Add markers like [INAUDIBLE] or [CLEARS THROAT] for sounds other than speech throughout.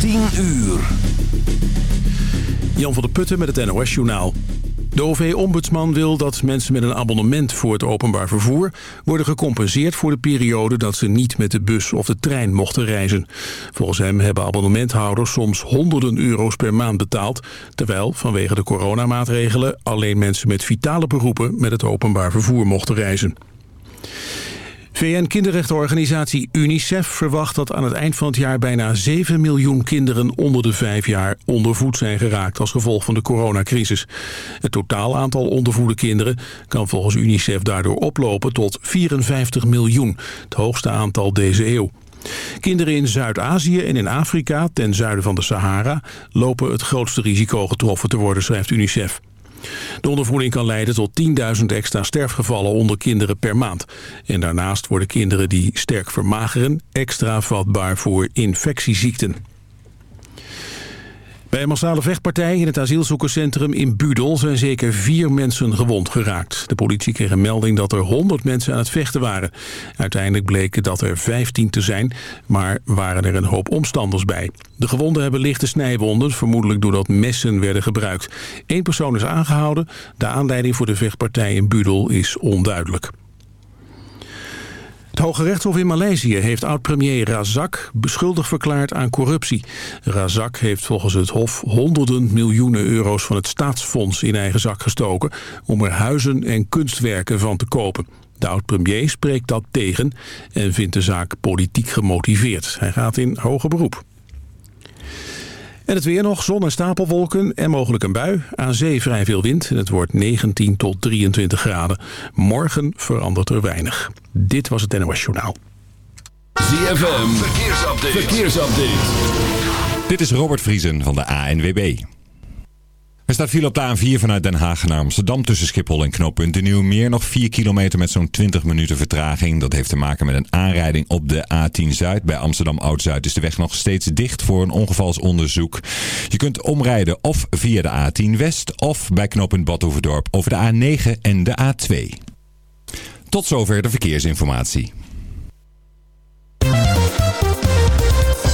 10 uur. Jan van der Putten met het NOS-journaal. De OV-ombudsman wil dat mensen met een abonnement voor het openbaar vervoer... worden gecompenseerd voor de periode dat ze niet met de bus of de trein mochten reizen. Volgens hem hebben abonnementhouders soms honderden euro's per maand betaald... terwijl vanwege de coronamaatregelen alleen mensen met vitale beroepen... met het openbaar vervoer mochten reizen. VN-kinderrechtenorganisatie UNICEF verwacht dat aan het eind van het jaar bijna 7 miljoen kinderen onder de 5 jaar ondervoed zijn geraakt als gevolg van de coronacrisis. Het totaal aantal ondervoede kinderen kan volgens UNICEF daardoor oplopen tot 54 miljoen, het hoogste aantal deze eeuw. Kinderen in Zuid-Azië en in Afrika, ten zuiden van de Sahara, lopen het grootste risico getroffen te worden, schrijft UNICEF. De ondervoeding kan leiden tot 10.000 extra sterfgevallen onder kinderen per maand. En daarnaast worden kinderen die sterk vermageren extra vatbaar voor infectieziekten. Bij een massale vechtpartij in het asielzoekerscentrum in Budel zijn zeker vier mensen gewond geraakt. De politie kreeg een melding dat er 100 mensen aan het vechten waren. Uiteindelijk bleken dat er 15 te zijn, maar waren er een hoop omstanders bij. De gewonden hebben lichte snijwonden, vermoedelijk doordat messen werden gebruikt. Eén persoon is aangehouden. De aanleiding voor de vechtpartij in Budel is onduidelijk. Het Hoge Rechtshof in Maleisië heeft oud-premier Razak beschuldigd verklaard aan corruptie. Razak heeft volgens het Hof honderden miljoenen euro's van het staatsfonds in eigen zak gestoken... om er huizen en kunstwerken van te kopen. De oud-premier spreekt dat tegen en vindt de zaak politiek gemotiveerd. Hij gaat in hoger beroep. En het weer nog, zon en stapelwolken en mogelijk een bui. Aan zee vrij veel wind en het wordt 19 tot 23 graden. Morgen verandert er weinig. Dit was het NOS Journaal. ZFM, verkeersupdate. verkeersupdate. Dit is Robert Vriesen van de ANWB. Er staat viel op de A4 vanuit Den Haag naar Amsterdam tussen Schiphol en knooppunt de Nieuwmeer. Nog 4 kilometer met zo'n 20 minuten vertraging. Dat heeft te maken met een aanrijding op de A10 Zuid. Bij Amsterdam Oud-Zuid is de weg nog steeds dicht voor een ongevalsonderzoek. Je kunt omrijden of via de A10 West of bij knooppunt Badhoevedorp over de A9 en de A2. Tot zover de verkeersinformatie.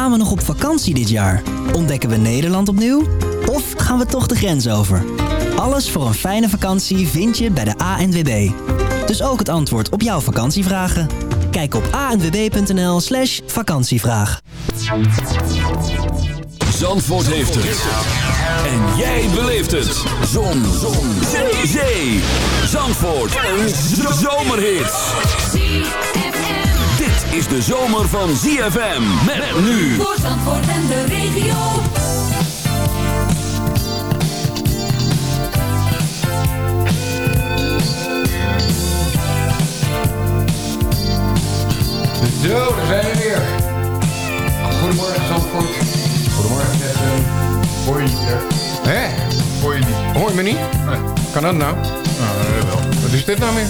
Gaan we nog op vakantie dit jaar? Ontdekken we Nederland opnieuw? Of gaan we toch de grens over? Alles voor een fijne vakantie vind je bij de ANWB. Dus ook het antwoord op jouw vakantievragen. Kijk op anwb.nl slash vakantievraag. Zandvoort heeft het. En jij beleeft het. Zon. Zon. Zee. Zandvoort. Een zomerhit is de zomer van ZFM. Met, nu. Voor Zandvoort en de regio. Zo, daar zijn we weer. Goedemorgen Zandvoort. Goedemorgen Zetten. Hoor je niet, hè? Hè? Hoor je niet. Hoor je me niet? Nee. Kan dat nou? Nou, wel. Wat is dit nou weer?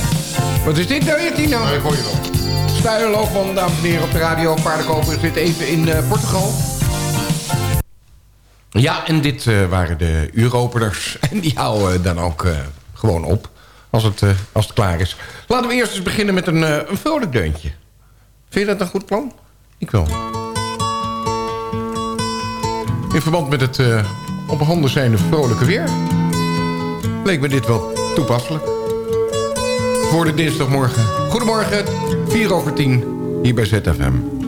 Wat is dit nou weer, Tino? Nee, ik hoor je wel. Stuyler Loogman, dames en heren, op de radio. Paardenkoper zit even in uh, Portugal. Ja, en dit uh, waren de uuropeners. [LAUGHS] En die houden dan ook gewoon op als het, als het klaar is. Laten we eerst eens beginnen met een, een vrolijk deuntje. Vind je dat een goed plan? Ik wel. In verband met het op handen zijnde vrolijke weer... leek me dit wel toepasselijk voor de dinsdagmorgen. Goedemorgen, 4 over 10, hier bij ZFM.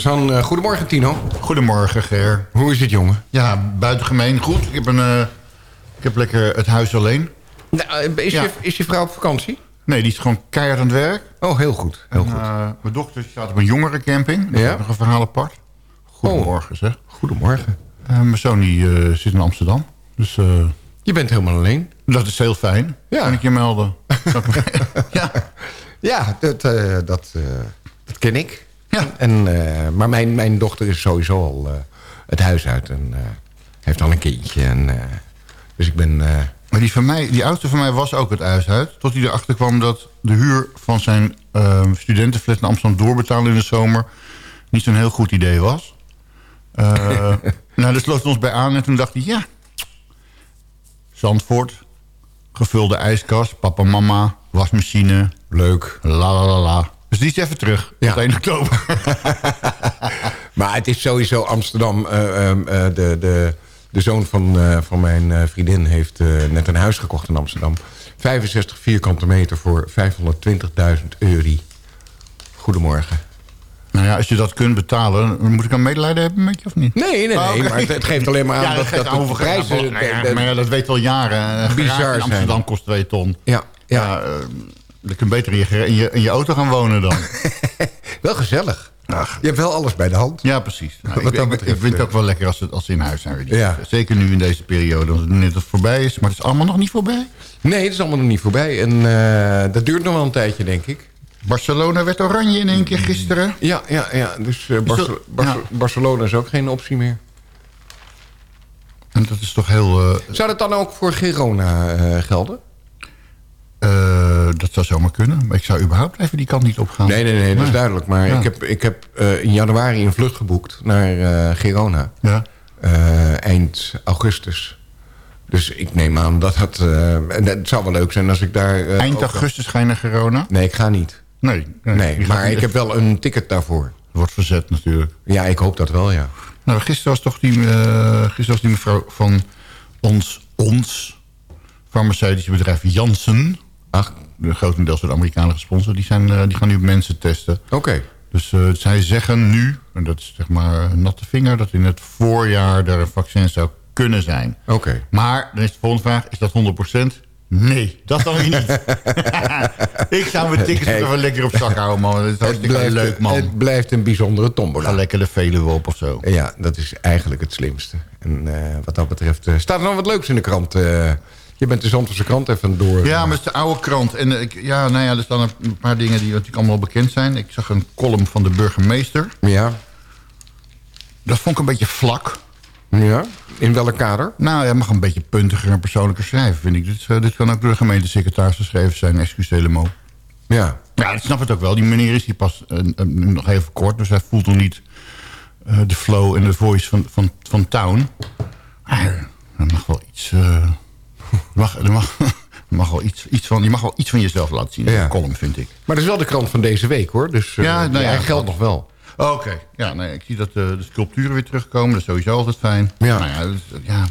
Sun. Eh, goedemorgen, Tino. Goedemorgen, Ger. Hoe is het, jongen? Ja, buitengemeen goed. Ik heb, een, eh, ik heb lekker het huis alleen. Nou, is, Ja. je, is je vrouw op vakantie? Nee, die is gewoon keihard aan het werk. Oh, heel goed. Heel goed. Mijn dochter staat op een jongerencamping. Dat Ja? is nog een verhaal apart. Goedemorgen, zeg. Goedemorgen. Mijn zoon die, eh, zit in Amsterdam. Dus eh, Je bent helemaal alleen. dat is heel fijn. Ja. Kan ik je melden. [LAUGHS] ja. Ja, dat, eh, dat, eh, dat ken ik. Ja. En, eh, maar mijn, mijn dochter is sowieso al eh, het huis uit en eh, heeft al een kindje. En, dus ik ben... Maar die, van mij, die oudste van mij was ook het huis uit. Tot hij erachter kwam dat de huur van zijn uh, studentenflat naar Amsterdam doorbetalen in de zomer... niet zo'n heel goed idee was. Uh, [LAUGHS] nou, dus sloot ons bij aan en toen dacht hij... ja, Zandvoort, gevulde ijskast, papa, mama, wasmachine. leuk. La la la la. Dus die is even terug. Ja. Tot 1 oktober. [LAUGHS] Maar het is sowieso Amsterdam. eh, ehm, eh, de, de, de zoon van, eh, van mijn vriendin heeft net een huis gekocht in Amsterdam. 65 vierkante meter voor 520.000 euro. Goedemorgen. nou ja, als je dat kunt betalen... moet ik dan medelijden hebben met je of niet? Nee, nee, nee. Oh. Maar het, geeft alleen maar aan Ja, dat, dat de prijzen... ja, maar ja, dat weet wel jaren. Een Bizar. Amsterdam kost 2 ton. ja, ja. Ja, je beter in je, in, je, in je auto gaan wonen dan. [LAUGHS] wel gezellig. Je hebt wel alles bij de hand. ja, precies. Nou, Wat ik, vind het eh. ook wel lekker als ze, als ze in huis zijn. Ja. Zeker nu in deze periode, want het net het voorbij is. Maar het is allemaal nog niet voorbij. Nee, het is allemaal nog niet voorbij. En eh, dat duurt nog wel een tijdje, denk ik. Barcelona werd oranje in één keer gisteren. Ja, ja, ja. Dus eh, Barce- dat- Barce- ja. Barcelona is ook geen optie meer. En dat is toch heel... Zou dat dan ook voor Girona gelden? Eh, dat zou zomaar kunnen. Maar ik zou überhaupt even die kant niet opgaan. Nee, nee, nee, dat is Nee. duidelijk. Maar Ja. ik heb, ik heb eh, in januari een vlucht geboekt naar eh Girona. Ja. Eind augustus. Dus ik neem aan dat eh, en het zou wel leuk zijn als ik daar... Eind augustus ga je naar Gerona? Nee, ik ga niet. Nee. Nee, gaat maar ik heb wel een ticket daarvoor. Wordt verzet natuurlijk. Ja, ik hoop dat wel, ja. Nou, gisteren was toch die, gisteren was die mevrouw van ons, ons farmaceutische bedrijf Janssen. Ach, De grotendeels door de Amerikanen gesponsord. Die, zijn, eh, die gaan nu mensen testen. oké. Dus eh, zij zeggen nu, en dat is zeg maar een natte vinger... dat in het voorjaar er een vaccin zou kunnen zijn. Oké. Maar dan is de volgende vraag, is dat 100%? Nee, dat dan weer niet. [LAUGHS] ik zou mijn tickets Nee. wel lekker op zak houden, man. Dat is Het blijft, leuk, man. het blijft een bijzondere tombola. Ga lekker de Veluwe op of zo. Ja, dat is eigenlijk het slimste. En eh, wat dat betreft staat er nog wat leuks in de krant. Eh. je bent de Zandvoortse krant even door. Ja, maar het is de oude krant. En eh, ik, ja, nou ja, er staan een paar dingen die natuurlijk allemaal bekend zijn. Ik zag een column van de burgemeester. Ja. Dat vond ik een beetje vlak. ja. In welk kader? Nou, hij mag een beetje puntiger en persoonlijker schrijven, vind ik. Dit, eh, dit kan ook door de gemeentesecretaris geschreven zijn, excuus helemaal. Ja. Ja, ik snap het ook wel. Die meneer is hier pas eh, eh, nog even kort, dus hij voelt nog niet eh, de flow en de voice van, van, van Town. Maar er mag wel iets... eh, [LAUGHS] mag, er mag, [LAUGHS] mag wel iets, iets van, je mag wel iets van jezelf laten zien in Ja. de column, vind ik. Maar dat is wel de krant van deze week, hoor. Dus eh, Ja, nou ja, hij geldt nog wel. Oké, ja, nee, ik zie dat eh, de sculpturen weer terugkomen. Dat is sowieso altijd fijn. Ja. Nou ja, dus, ja.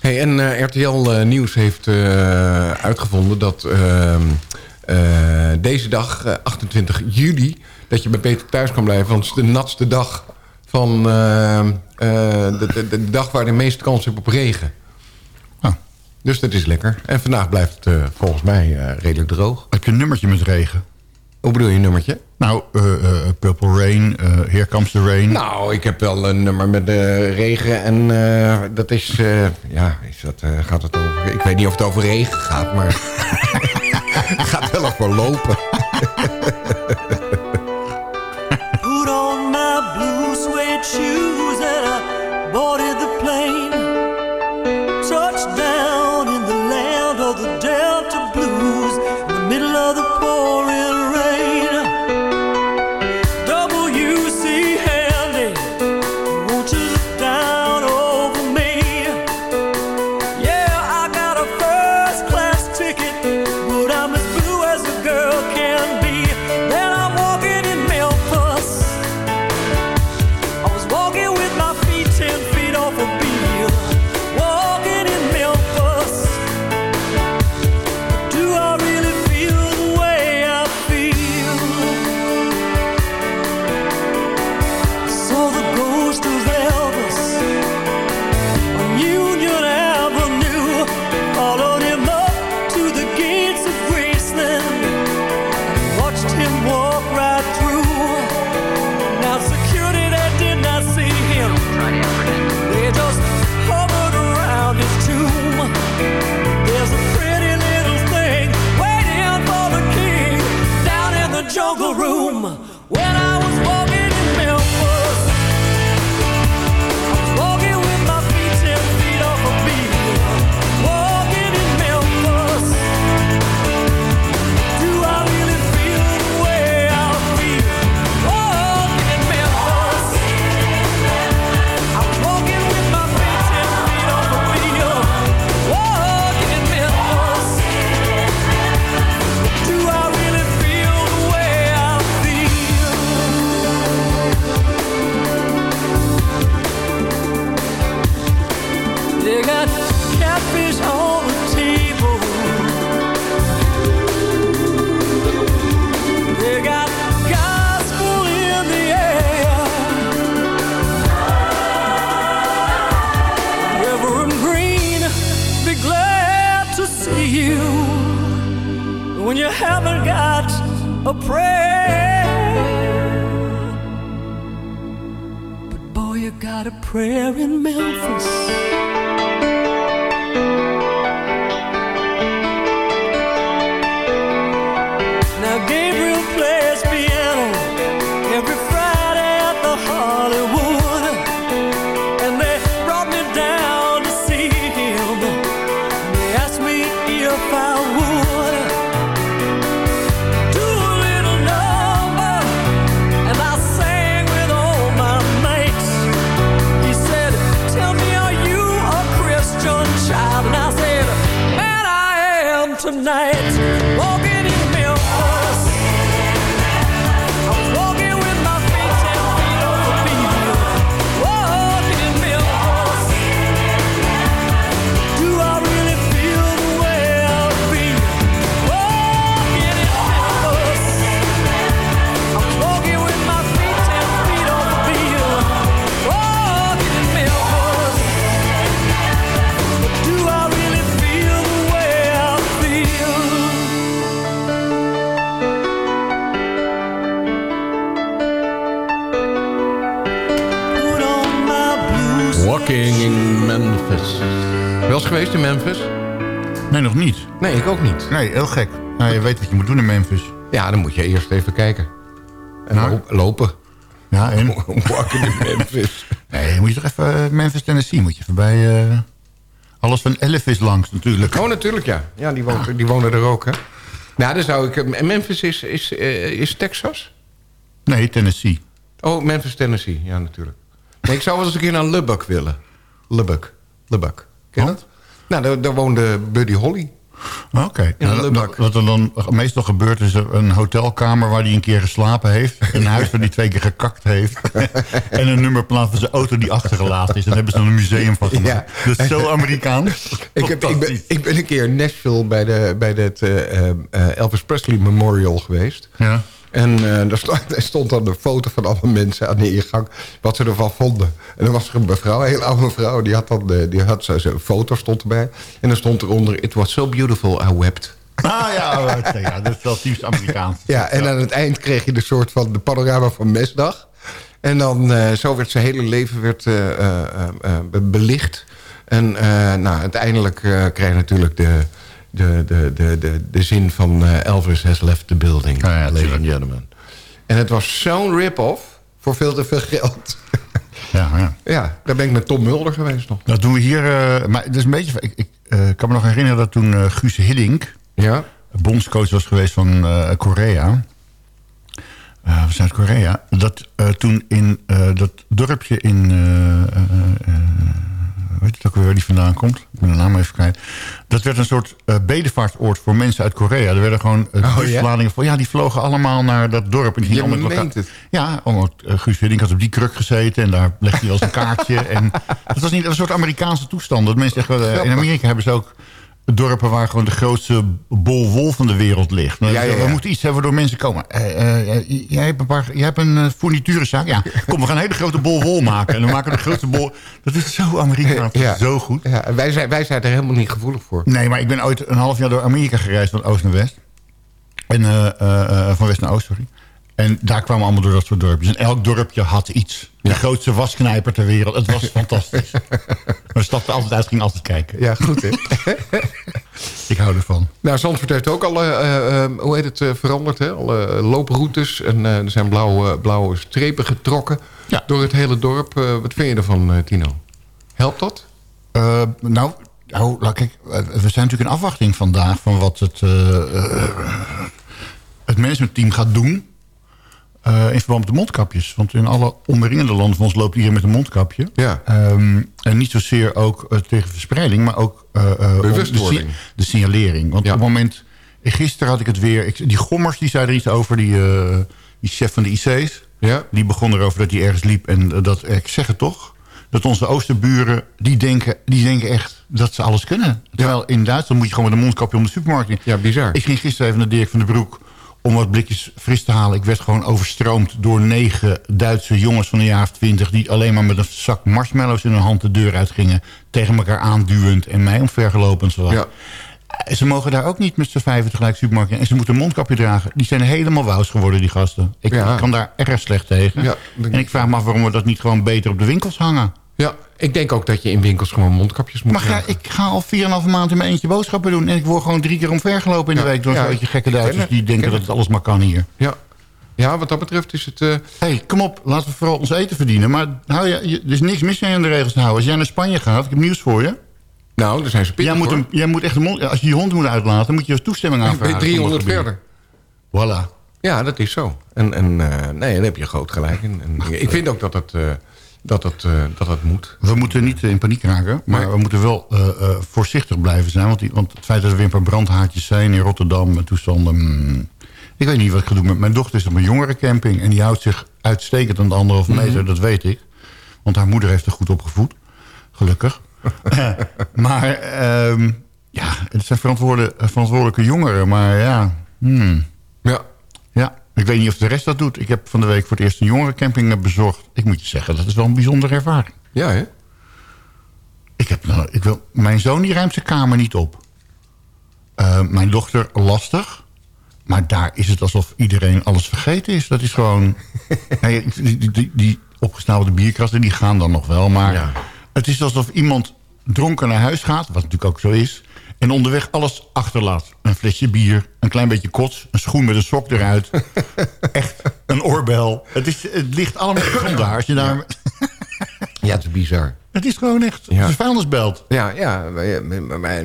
Hey, en eh, RTL Nieuws heeft uitgevonden dat ehm, eh, deze dag, eh, 28 juli... dat je bij Peter thuis kan blijven. Want het is de natste dag van ehm, eh, de, de, de dag waar de meeste kans op regen. Dus dat is lekker. En vandaag blijft het eh, volgens mij eh, redelijk droog. Heb je een nummertje met regen? Hoe bedoel je een nummertje? Nou, eh, Purple Rain, Here Comes the Rain. Nou, ik heb wel een nummer met regen. En dat is... ja, is dat, gaat het over... Ik weet niet of het over regen gaat, maar... het [LAUGHS] gaat wel over lopen. [LAUGHS] Walking in Memphis. Wel eens geweest in Memphis? Nee, nog niet. Nee, ik ook niet. Nee, heel gek. Nou, je weet wat je moet doen in Memphis. Ja, dan moet je eerst even kijken. En Nou? lo- lopen. Ja, en? [LAUGHS] Walking in Memphis. Nee, moet je toch even eh, Memphis, Tennessee. Moet je even bij eh, alles van Elvis langs natuurlijk. Oh, natuurlijk, ja. Ja, die, woont, die wonen er ook, hè. Nou, dan zou ik... eh, Memphis is, is, is Texas? Nee, Tennessee. Oh, Memphis, Tennessee. Ja, natuurlijk. Ik zou wel eens een keer naar Lubbock willen. Lubbock. Lubbock. Ken je Oh. dat? Nou, daar, daar woonde Buddy Holly. Oké. In Nou. Wat er dan meestal gebeurt is een hotelkamer waar hij een keer geslapen heeft. Een huis waar hij twee keer gekakt heeft. [LAUGHS] en een nummerplaat van zijn auto die achtergelaten is. Daar hebben ze dan een museum van gemaakt. Ja. Dat is zo Amerikaans. [LAUGHS] Ik, heb, ik, ben, ik ben een keer in Nashville bij, de, bij het eh, eh, Elvis Presley Memorial geweest. Ja. En eh daar, stond, daar [LAUGHS] stond dan een foto van alle mensen aan de ingang... wat ze ervan vonden. En dan was er een mevrouw, een hele oude mevrouw... die had dan eh, die had zo- zo'n foto stond erbij. En dan stond eronder... It was so beautiful, I wept. Ah ja, [LAUGHS] dat is wel typisch Amerikaans. Ja, en aan het eind kreeg je de soort van de panorama van Mesdag. En dan eh, zo werd zijn hele leven werd, eh, eh, eh, eh, be- belicht. En eh, nou, uiteindelijk eh krijg je natuurlijk de, de, de, de, de, de zin van eh, Elvis has left the building, Ja, ja, ladies and gentlemen. En het was zo'n rip-off voor veel te veel geld. Ja, ja. ja, daar ben ik met Tom Mulder geweest nog. Dat doen we hier... eh, maar het is een beetje... Ik, ik eh, kan me nog herinneren dat toen Guus Hiddink... Ja? bondscoach was geweest van Korea. Zuid-Korea. Dat toen in dat dorpje in... eh, eh, eh, weet het ook weer waar die vandaan komt? Ik ben de naam even kwijt. Dat werd een soort eh bedevaartsoord voor mensen uit Korea. Er werden gewoon uh, Oh, ja? busladingen voor. Ja, die vlogen allemaal naar dat dorp. En die gingen Je allemaal met meent elkaar- het. Ja, omdat eh, Guus Hiddink had op die kruk gezeten. En daar legde hij als een kaartje. [LAUGHS] en het was niet een soort Amerikaanse toestand. Dat mensen zeggen, eh, in. Amerika hebben ze ook dorpen waar gewoon de grootste bol wol van de wereld ligt. Ja, ja, We moeten iets hebben waardoor mensen komen. Eh, eh, jij hebt een, paar, jij hebt een uh, fourniturenzaak? Ja, [LAUGHS] kom, we gaan een hele grote bol wol maken. En dan maken we de grootste bol... Dat is zo Amerikaans, zo goed. Ja, wij, zijn, wij zijn er helemaal niet gevoelig voor. Nee, maar ik ben ooit een half jaar door Amerika gereisd, van oost naar west. En, eh, eh, eh, van west naar oost, sorry. En daar kwamen we allemaal door dat soort dorpjes. En elk dorpje had iets. De grootste wasknijper ter wereld. Het was fantastisch. [LAUGHS] We stapten altijd uit, gingen altijd kijken. Ja, goed hè. [LAUGHS] Ik hou ervan. nou, Zandvoort heeft ook al, eh, eh, hoe heet het, eh, veranderd. Hè? Alle looproutes en er zijn blauwe, blauwe strepen getrokken Ja. door het hele dorp. Wat vind je ervan, Tino? Helpt dat? Nou, nou, eh, we zijn natuurlijk in afwachting vandaag... van wat het, het managementteam gaat doen... eh, in verband met de mondkapjes. Want in alle omringende landen van ons loopt iedereen met een mondkapje. Ja. Ehm, en niet zozeer ook eh, tegen verspreiding... maar ook Bewustwording. De, de signalering. Want Ja. op het moment... Gisteren had ik het weer... Ik, die gommers, die zei er iets over... die, die chef van de IC's... Ja. Die begon erover dat hij ergens liep. En dat, ik zeg het toch, dat onze oosterburen, die denken, die denken echt dat ze alles kunnen. Terwijl in Duitsland moet je gewoon met een mondkapje om de supermarkt in. Ja, bizar. Ik ging gisteren even naar Dirk van den Broek om wat blikjes fris te halen. Ik werd gewoon overstroomd door negen Duitse jongens van een jaar of twintig... die alleen maar met een zak marshmallows in hun hand de deur uitgingen... tegen elkaar aanduwend en mij omvergelopen. Ja. Eh, Ze mogen daar ook niet met z'n vijven tegelijk supermarkt in. En ze moeten een mondkapje dragen. Die zijn helemaal wous geworden, die gasten. Ik, Ja. ik kan daar erg slecht tegen. Ja, en ik vraag me af waarom we dat niet gewoon beter op de winkels hangen. Ja, ik denk ook dat je in winkels gewoon mondkapjes moet Maar ik ga al 4,5 maand in mijn eentje boodschappen doen... en ik word gewoon drie keer omvergelopen in de Ja, week... door ja, zo'n beetje gekke Duitsers die denken ken dat het. alles maar kan hier. Ja. ja, wat dat betreft is het... Hé, hey, kom op, laten we vooral ons eten verdienen. Maar hou je, er is niks mis aan de regels te houden. Als jij naar Spanje gaat, ik heb nieuws voor je. nou, daar zijn ze pittig Jij moet, een, jij moet echt een mond, als je je hond moet uitlaten, moet je toestemming Ik ben aanvragen. 300 van dat gebied. verder. Voilà. Ja, dat is zo. En, en eh, nee, daar heb je groot gelijk in. En ik vind ook dat het, eh, dat het, eh, dat het moet. We moeten niet eh, in paniek raken, maar Nee. we moeten wel eh, voorzichtig blijven zijn. Want, die, want het feit dat er weer een paar brandhaartjes zijn in Rotterdam en toestanden... mm, ik weet niet wat ik ga doen met mijn dochter. is op een jongerencamping en die houdt zich uitstekend aan de anderhalve meter, dat weet ik. Want haar moeder heeft er goed opgevoed, gelukkig. [LAUGHS] maar ehm, ja, het zijn verantwoorde, verantwoordelijke jongeren, maar ja... hmm. Ja. Ja, ik weet niet of de rest dat doet. Ik heb van de week voor het eerst een jongerencamping eh, bezorgd. Ik moet je zeggen, dat is wel een bijzondere ervaring. Ja, hè? Ik heb, nou, ik wil, mijn zoon die ruimt zijn kamer niet op. Eh, mijn dochter lastig. Maar daar is het alsof iedereen alles vergeten is. Dat is gewoon... [LAUGHS] nee, die, die, die, bierkrassen die gaan dan nog wel. Maar Ja. het is alsof iemand dronken naar huis gaat. Wat natuurlijk ook zo is. En onderweg alles achterlaat. Een flesje bier, een klein beetje kots, een schoen met een sok eruit. [LAUGHS] Echt, een oorbel. Het, is, het ligt allemaal grond daar. Als je daar Ja, het is bizar. het is gewoon echt. Ja. Het is een vuilnisbelt. Ja, ja,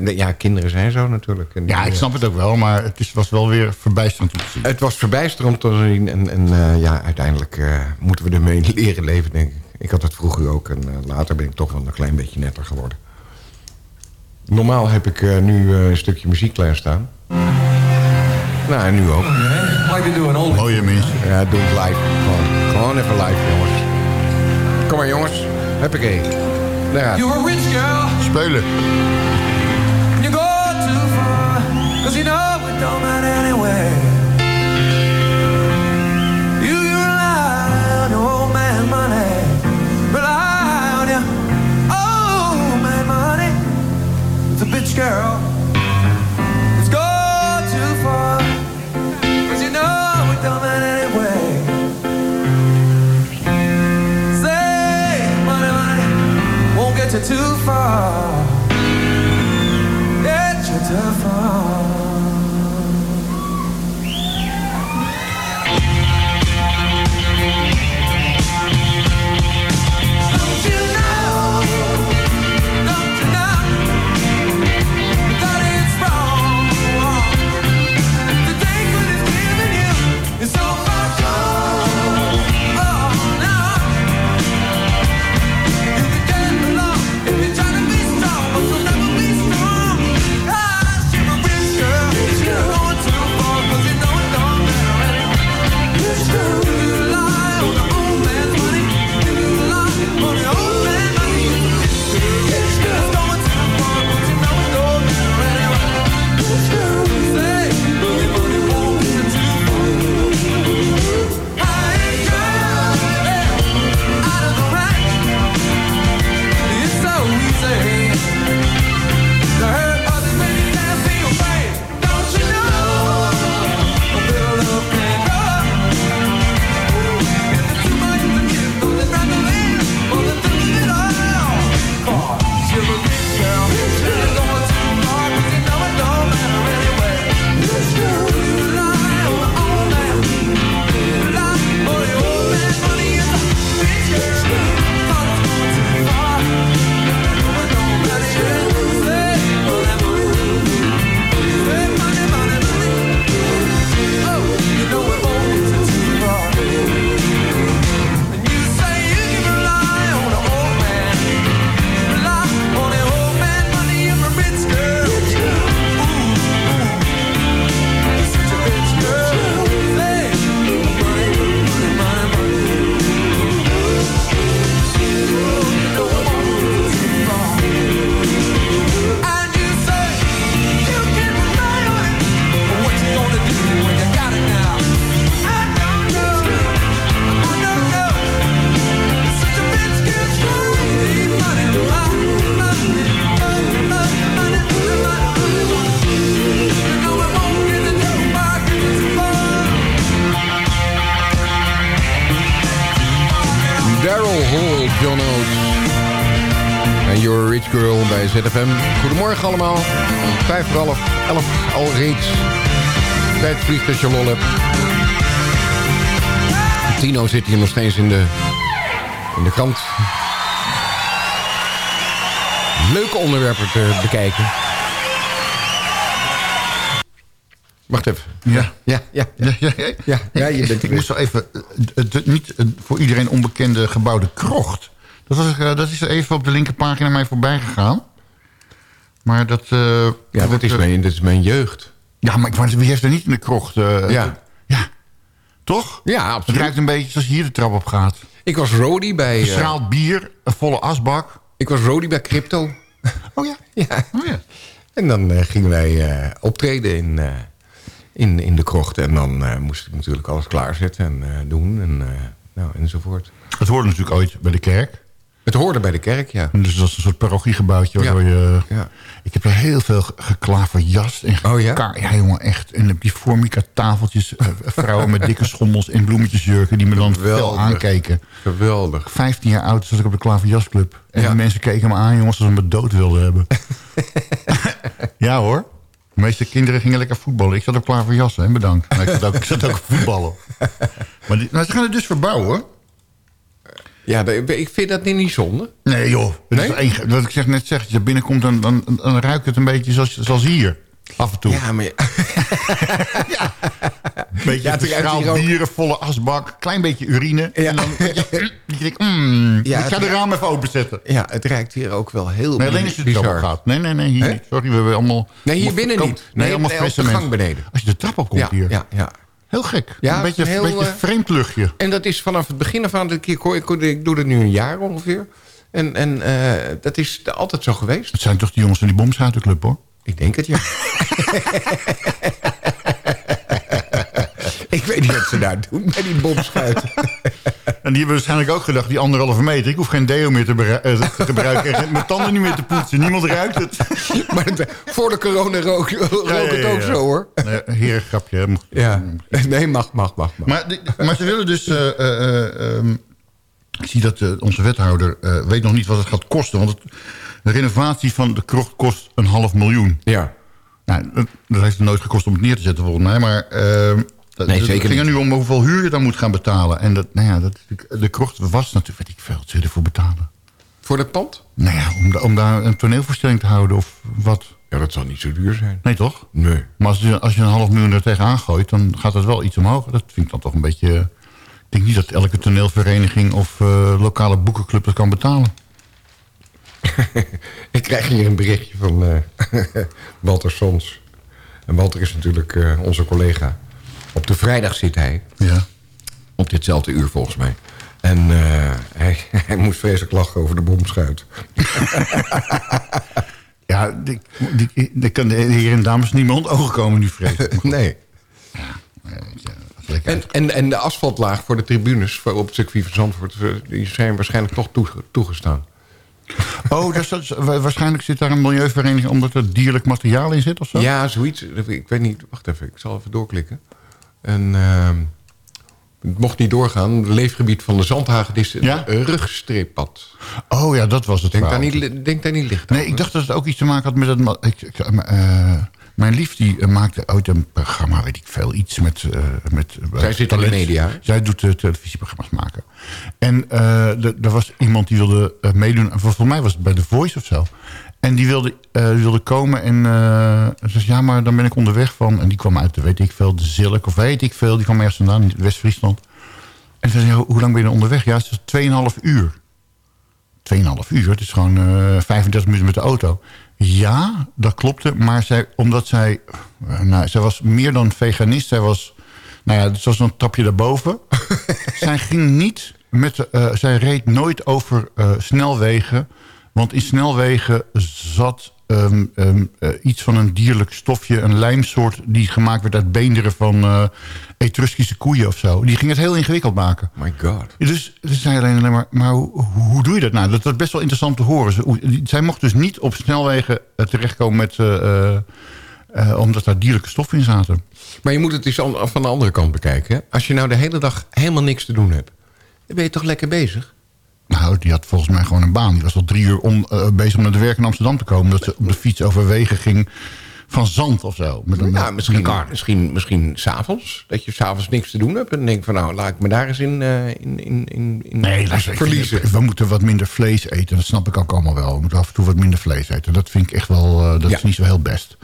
ja, kinderen zijn zo natuurlijk. En Ja, ik snap het ook wel, maar het is, was wel weer verbijsterend om te zien. Het was verbijsterend te zien. En, en eh, ja, uiteindelijk eh, moeten we ermee leren leven, denk ik. Ik had het vroeger ook. En eh, later ben ik toch wel een klein beetje netter geworden. Normaal heb ik eh, nu eh, een stukje muziek klaarstaan. Nou, en nu ook. Mooie mensen. Ja, doe het live. Gewoon, gewoon even live, jongens. Kom maar, jongens. Huppakee. Daar gaat het. You're a rich girl, Spelen. you go too far, cause you know it don't matter anyway. Bitch girl, it's go too far, cause you know it don't matter anyway. Say money, money won't get you too far. Als je lol hebt. Tino zit hier nog steeds in de, in de krant. Leuke onderwerpen te bekijken. Wacht even. Ja. Ja, ja, ja. Ja, ja, ja. Ja, ja, je bent ik moest wel even... eh, Het, niet het voor iedereen onbekende gebouwde krocht. Dat, was, eh, dat is even op de linkerpagina mij voorbij gegaan. Maar dat... eh, Ja, dat is eh, mijn, dat is mijn jeugd. Ja, maar ik wie heeft er niet in de krocht? eh, Ja. Ja. Toch? Ja, Het ruikt een beetje zoals hier de trap op gaat. Ik was Rody bij... eh, Gestraald bier, een volle asbak. ik was Rody bij Crypto. [LAUGHS] Oh ja. Ja. Oh ja. En dan eh, gingen wij optreden in, in, in de krocht. En dan moest ik natuurlijk alles klaarzetten en doen. En, nou, enzovoort. Het hoorde natuurlijk ooit bij de kerk. Het hoorde bij de kerk, ja. Dus dat is een soort parochiegebouwtje waardoor je... Ja. Ik heb er heel veel ge- geklaverjast en Oh ja? ja, jongen, echt. En die formica tafeltjes, eh, vrouwen met dikke schommels en bloemetjesjurken... die me dan Geweldig. aankeken. Geweldig. 15 jaar oud zat ik op de klaverjasclub. En Ja. die mensen keken me aan, jongens, alsof ze me dood wilden hebben. [LAUGHS] ja hoor. De meeste kinderen gingen lekker voetballen. Ik zat op klaverjassen, hè, bedankt. Maar ik, zat ook, ik zat ook op voetballen. [LAUGHS] Maar die, nou, ze gaan het dus verbouwen, hoor. Ja, de- ik vind dat niet, niet zonde. Nee joh, dat Nee? is wat ik zeg, net zeg, als je binnenkomt, dan, dan, dan ruikt het een beetje zoals, zoals hier. Af en toe. Ja, maar... Een [LAUGHS] beetje Ja, verschaald ook. volle asbak, klein beetje urine. Ja. En dan [LAUGHS] je denkt, mm, Ja, ik ga de raam even openzetten. Ja, het ruikt hier ook wel heel Nee, alleen als je de trap bizar. gaat. Nee, nee, nee, hier. Sorry, we hebben allemaal... Nee, hier binnen niet. Nee, Nee, allemaal op de gang beneden. Als je de trap op komt Ja, hier. ja, ja. Heel gek. Ja, een beetje, heel, een beetje eh, vreemd luchtje. En dat is vanaf het begin af aan... dat Ik, ik, ik, ik doe dat nu een jaar ongeveer. En, en eh, dat is altijd zo geweest. Het zijn toch die jongens van die bomschuitenclub, hoor. Ik denk het, ja. [LAUGHS] niet wat ze daar doen bij die bomschuiten. [LAUGHS] En die hebben waarschijnlijk ook gedacht, die anderhalve meter... ik hoef geen deo meer te, eh, te gebruiken... en mijn tanden niet meer te poetsen. Niemand ruikt het. [LAUGHS] maar het- voor de corona rook, rook Ja, ja, het ook zo, hoor. Nee, heer, grapje. hè. Ja. Nee, mag, mag, mag. mag. Maar, maar ze willen dus... eh, eh, eh, ehm, ik zie dat onze wethouder weet nog niet wat het gaat kosten. Want het, de renovatie van de krocht kost een half miljoen. Ja. Nou, dat- dat heeft het nooit gekost om het neer te zetten volgens mij. Maar ehm, het- Nee, het zeker ging er nu om hoeveel huur je dan moet gaan betalen. En dat, nou ja, dat, de krocht was natuurlijk... Weet ik veel, wat ze ervoor betalen. Voor dat pand? Nou ja, om daar een toneelvoorstelling te houden of wat. Ja, dat zal niet zo duur zijn. Nee, toch? Nee. Maar als je, als je een half miljoen er tegenaan gooit... dan gaat het wel iets omhoog. Dat vind ik dan toch een beetje... Ik denk niet dat elke toneelvereniging of eh, lokale boekenclub dat kan betalen. [LAUGHS] Ik krijg hier een berichtje van eh, [LAUGHS] Walter Sons. En Walter is natuurlijk eh, onze collega. Op de vrijdag zit hij. Ja. Op ditzelfde uur volgens mij. En eh, hij, [LAUGHS] hij moest vreselijk lachen over de bomschuit. [LAUGHS] Ja, die, die, die kan de heren en dames niet meer onder ogen komen nu, vrees ik. [LAUGHS] nee. Ja. En, en, en de asfaltlaag voor de tribunes voor op het circuit van Zandvoort... eh, die zijn waarschijnlijk toch toege- toegestaan. Oh, dus dat waarschijnlijk zit daar een milieuvereniging... omdat er dierlijk materiaal in zit of zo? Ja, zoiets. Ik weet niet. Wacht even, ik zal even doorklikken. En ehm, het mocht niet doorgaan. Het leefgebied van de Zandhagen is een Ja? rugstreeppad. Oh ja, dat was het Denk daar, niet, denk daar niet licht Nee, over. ik dacht dat het ook iets te maken had met het... Ik, ik, eh, mijn lief die eh, maakte ooit een programma, weet ik veel, iets met... eh, met eh, Zij zit in de media. Zij doet eh, televisieprogramma's maken. En eh, er was iemand die wilde eh, meedoen. Volgens mij was het bij The Voice of zo. En die wilde, eh, wilde komen en eh, ze zei, ja, maar dan ben ik onderweg van... En die kwam uit, de, weet ik veel, de Zilk of weet ik veel. Die kwam ergens vandaan, in West-Friesland. En ze zei, "Ho- hoe lang ben je onderweg? Ja, is 2,5 uur. 2,5 uur. Het is gewoon eh 35 minuten met de auto. Ja, dat klopte. Maar zij, omdat zij... nou, zij was meer dan veganist. Zij was... Nou ja, het was een tapje daarboven. [LAUGHS] zij ging niet met... zij reed nooit over snelwegen. Want in snelwegen zat ehm, ehm, eh, iets van een dierlijk stofje. Een lijmsoort die gemaakt werd uit beenderen van eh Etruskische koeien of zo. Die ging het heel ingewikkeld maken. My god. Dus ze zei alleen, maar, maar hoe, hoe doe je dat nou? Dat was best wel interessant te horen. Ze- Zij mocht dus niet op snelwegen eh, terechtkomen met... omdat daar dierlijke stoffen in zaten. Maar je moet het eens an- van de andere kant bekijken. Hè? Als je nou de hele dag helemaal niks te doen hebt... dan ben je toch lekker bezig? Nou, die had volgens mij gewoon een baan. Die was al drie uur om, eh, bezig om naar de werk in Amsterdam te komen. Dat ze op de fiets over wegen ging van zand of zo. Met een, misschien, kar. misschien, misschien s'avonds. Dat je s'avonds niks te doen hebt. En denk van nou, laat ik me daar eens in, eh, in, in, in, Nee, ik verliezen. we moeten wat minder vlees eten. Dat snap ik ook allemaal wel. We moeten af en toe wat minder vlees eten. Dat vind ik echt wel, eh, dat Ja. is niet zo heel best.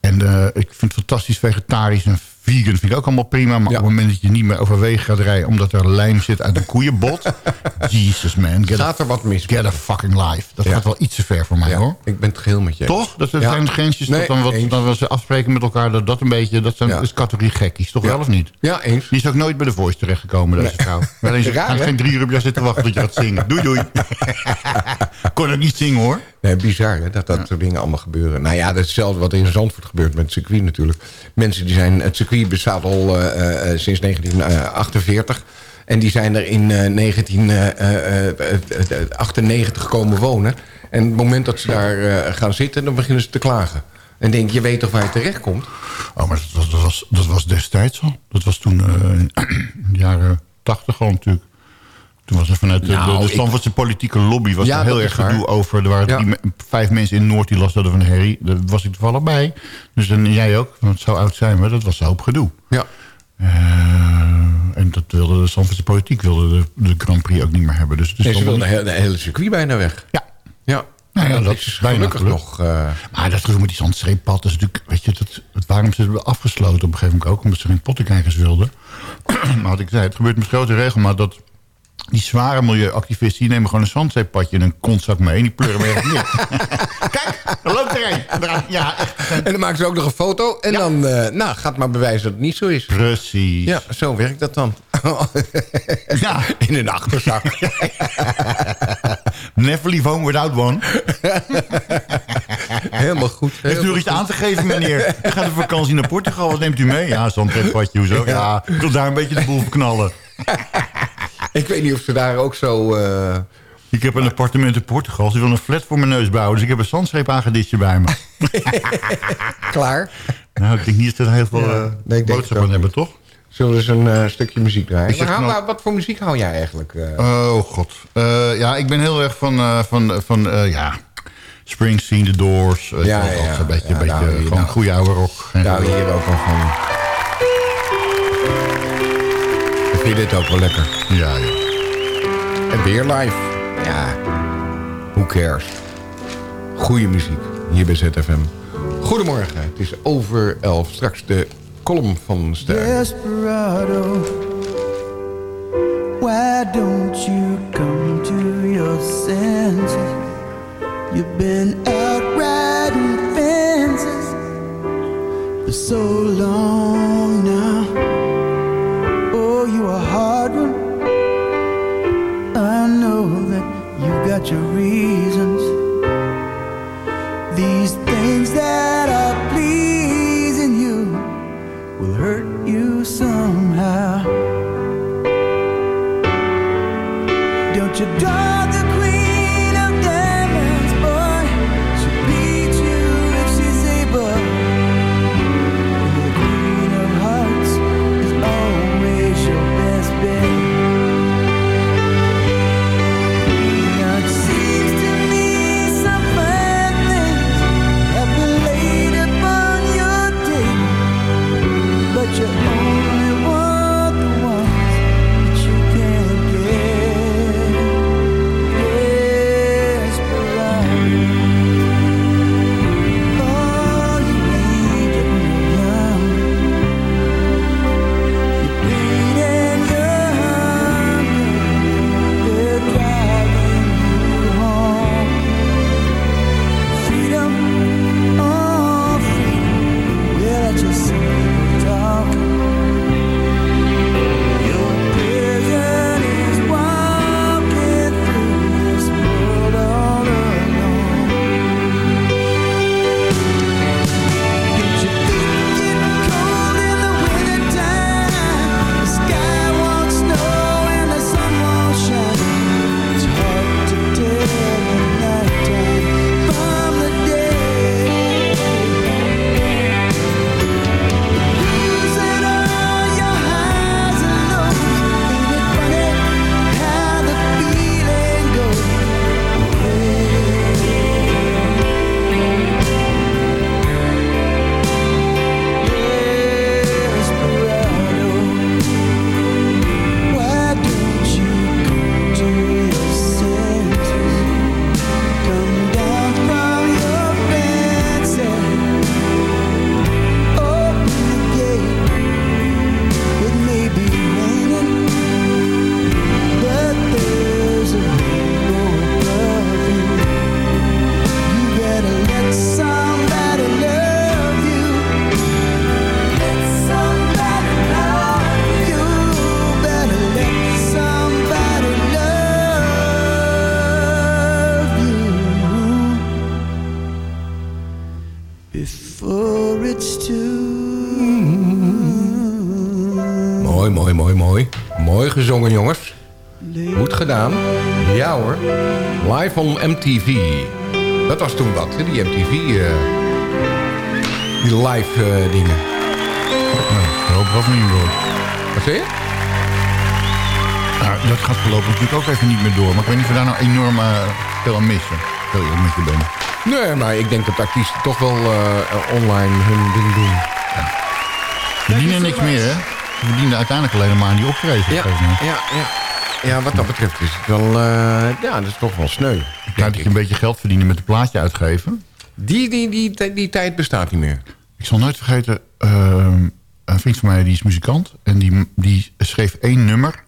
En ik vind het fantastisch vegetarisch en vegan vind ik ook allemaal prima. Maar Ja. op het moment dat je niet meer over wegen gaat rijden... omdat er lijm zit uit een koeienbot... [LAUGHS] Jesus man, get, Gaat a, er wat mis? get a fucking life. Dat Ja. gaat wel iets te ver voor mij Ja, hoor. ik ben het geheel met je. eens. Toch? Dat zijn grensjes Nee, dat dan wat, eens. dan we ze afspreken met elkaar... dat dat een beetje, dat zijn, is categorie gekkies. Toch wel of niet? Ja, eens. Die is ook nooit bij de Voice terechtgekomen, deze vrouw. [LAUGHS] Maar Raar, gaat hè? geen drie uur op jou zitten wachten tot je gaat zingen. Doei, doei. [LAUGHS] Kon ook niet zingen, hoor. Nee, bizar hè, dat dat soort dingen allemaal gebeuren. Nou ja, dat is hetzelfde wat in Zandvoort gebeurt met het circuit natuurlijk. Mensen die zijn, het circuit bestaat al eh, eh, sinds 1948. En die zijn er in eh, 1998 komen wonen. En op het moment dat ze daar eh, gaan zitten, dan beginnen ze te klagen. En denk je, weet toch waar je terecht komt? Oh, maar dat, was- dat, was, dat was destijds al. Dat was toen eh, in de jaren tachtig al natuurlijk. Toen was er vanuit de, Nou, de, de ik- Zandvoortse politieke lobby... was Ja, er heel erg gedoe over. Er waren Ja. drie me- vijf mensen in Noord die last hadden van de herrie. Daar was ik toevallig bij. Dus en jij ook, want zo oud zijn we. Dat was een hoop gedoe. Ja. Eh, en dat wilde de Zandvoortse politiek wilde de, de Grand Prix ook niet meer hebben. Dus het En ze wilden de hele, circuit bijna weg. Ja, Ja, Nou ja, dat is bijna gelukkig nog... eh, Maar dat gedoe met die zandstreeppad, dat is natuurlijk, weet je, dat, dat, waarom ze hebben afgesloten op een gegeven moment ook, omdat ze geen pottenkijkers wilden. [CLEARS THROAT] maar wat ik zei, het gebeurt met grote regelmaat dat die zware milieuactivisten, die nemen gewoon een zandstreeppadje en een kontzak mee en die pleuren me neer. [LAUGHS] Kijk, er loopt er een. [LAUGHS] Ja, echt. En dan maken ze ook nog een foto. En dan eh, nou, gaat maar bewijzen dat het niet zo is. Precies. Ja, zo werkt dat dan. [LAUGHS] Ja. In een achterzak. Never leave home without one. Helemaal goed. Heeft u nog iets aan te geven, meneer? Ik ga de vakantie naar Portugal. Wat neemt u mee? Ja, zandstreeppadje, hoezo? Ja, ik wil daar een beetje de boel verknallen. Ik weet niet of ze daar ook zo... eh, Ik heb een appartement in Portugal. Ze wil een flat voor mijn neus bouwen. Dus ik heb een zandstreep bij me. [LAUGHS] klaar. Nou, ik denk niet dat er heel veel Ja, eh, nee, ik denk boodschap het aan ook hebben, toch? Zullen we eens een eh, stukje muziek draaien? Maar nou- maar wat voor muziek hou jij eigenlijk? Oh, god. Ja, ik ben heel erg van, van, van ja... Springsteen, The Doors. Ja. Een beetje, Ja, een beetje gewoon nou. goede oude rock. Nou, hier ook wel van. Vind je dit ook wel lekker? Ja, ja. En weer live. Ja, who cares? Goeie muziek, hier bij ZFM. Goedemorgen, het is over elf. Straks de column van Ster. Desperado, why don't you come to your senses? You've been out riding fences for so long now. Oh, you a hard one. I know that you've got your reasons. Jongens. Goed gedaan. Ja hoor. Live on MTV. Dat was toen wat, hè, die MTV. eh, die live eh, dingen. Ik hoop dat niet door. Wat zeg je? Nou, dat gaat voorlopig natuurlijk ook even niet meer door. Maar ik weet niet of we daar nou enorm eh, veel aan missen. Met je ben. Nee, maar ik denk dat artiesten toch wel eh, online hun ding doen. Verdienen niks meer, hè? We verdienen uiteindelijk alleen maar aan die optredens. op een Ja, ja, ja. Ja, wat dat betreft is het wel... eh, ja, dat is toch wel sneu. Dat je een beetje geld verdienen met een plaatje uitgeven. Die, die, die, die, tijd bestaat niet meer. Ik zal nooit vergeten, ehm, een vriend van mij die is muzikant. En die, die schreef één nummer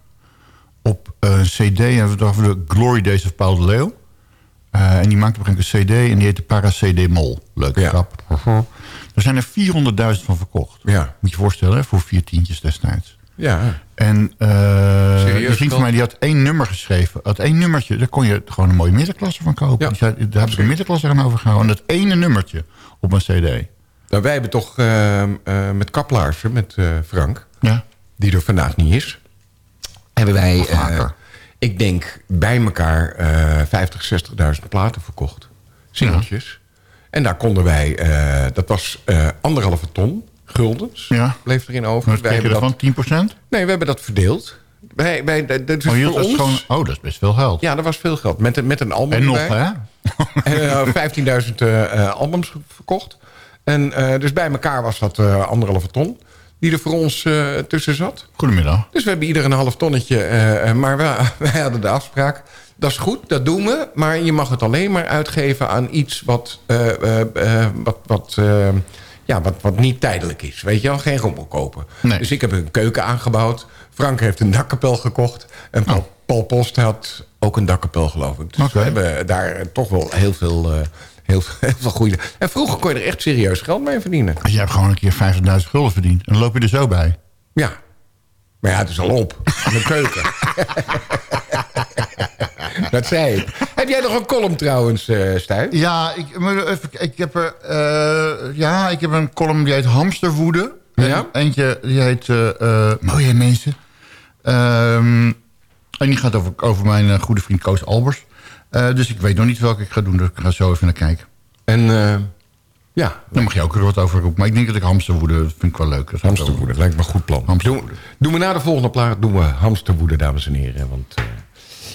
op een cd. En we over de Glory Days of Paul de Leeuw. Eh, en die maakte op een gegeven moment een cd en die heette Para CD Mol. Leuke Ja. grap. Er zijn er 400.000 van verkocht. Ja. Moet je je voorstellen, voor vier tientjes destijds. Ja. En eh Serieus die vriend van mij die had één nummer geschreven. Dat één nummertje, daar kon je gewoon een mooie middenklasse van kopen. Ja, Die zei, daar heb ik een middenklasse aan overgehouden. En dat ene nummertje op een cd. Nou, wij hebben toch eh, eh, met Kaplaarsen, met eh, Frank... Ja. die er vandaag niet is... hebben wij, ik denk, bij elkaar eh 50, 60.000 platen verkocht. Singeltjes. En daar konden wij... eh, dat was eh, anderhalve ton guldens. Ja. Bleef erin over. Maar Wij hebben ervan dat, 10%? nee, we hebben dat verdeeld. Wij, wij, dat is Oh, voor dat is ons... gewoon, oh, dat is best veel geld. Ja, dat was veel geld. Met, een- met een album en nog, erbij. hè? En, [LAUGHS] eh, 15.000 eh, albums verkocht. En dus bij elkaar was dat anderhalve ton. Die er voor ons eh, tussen zat. Goedemiddag. Dus we hebben ieder een half tonnetje. eh, eh, maar wij, [LAUGHS] wij hadden de afspraak. Dat is goed, dat doen we. Maar je mag het alleen maar uitgeven aan iets wat, wat, wat, ja, wat, wat niet tijdelijk is. Weet je wel, geen rommel kopen. Nee. Dus ik heb een keuken aangebouwd. Frank heeft een dakkapel gekocht. En Paul, Paul Post had ook een dakkapel, geloof ik. Dus Oh. We hebben daar toch wel heel veel, heel, heel veel goede... En vroeger kon je er echt serieus geld mee verdienen. Als jij hebt gewoon een keer 50.000 gulden verdiend. En dan loop je er zo bij. Ja. Maar ja, het is al op. Aan de keuken. [LAUGHS] dat zei ik. Heb jij nog een column trouwens, eh Stijn? Ja, ik, even, ik, heb er, eh, ja, ik heb een column die heet Hamsterwoede. En? Eentje die heet eh, eh, Mooie mensen. Ehm, en die gaat over, over mijn goede vriend Koos Albers. Eh, dus ik weet nog niet welke ik ga doen. Dus ik ga zo even naar kijken. En eh, ja, Dan mag je ook er wat over roepen. Maar ik denk dat ik Hamsterwoede, dat vind ik wel leuk. Dat hamsterwoede. Lijkt me een goed plan. Hamsterwoede. Doen, doen we na de volgende plaat doen we hamsterwoede, dames en heren. Want eh,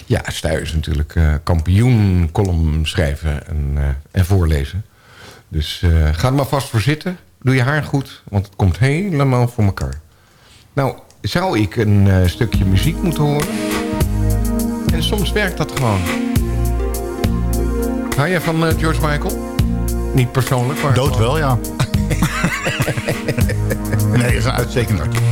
ja, Stijn is natuurlijk kampioen column schrijven en, en voorlezen. Dus ga er maar vast voor zitten. Doe je haar goed, want het komt helemaal voor elkaar. Nou, zou ik een stukje muziek moeten horen? En soms werkt dat gewoon. Hou jij van eh, George Michael? Niet persoonlijk, maar... Dood wel, ja. [LAUGHS] nee, dat is een uitstekend artiest.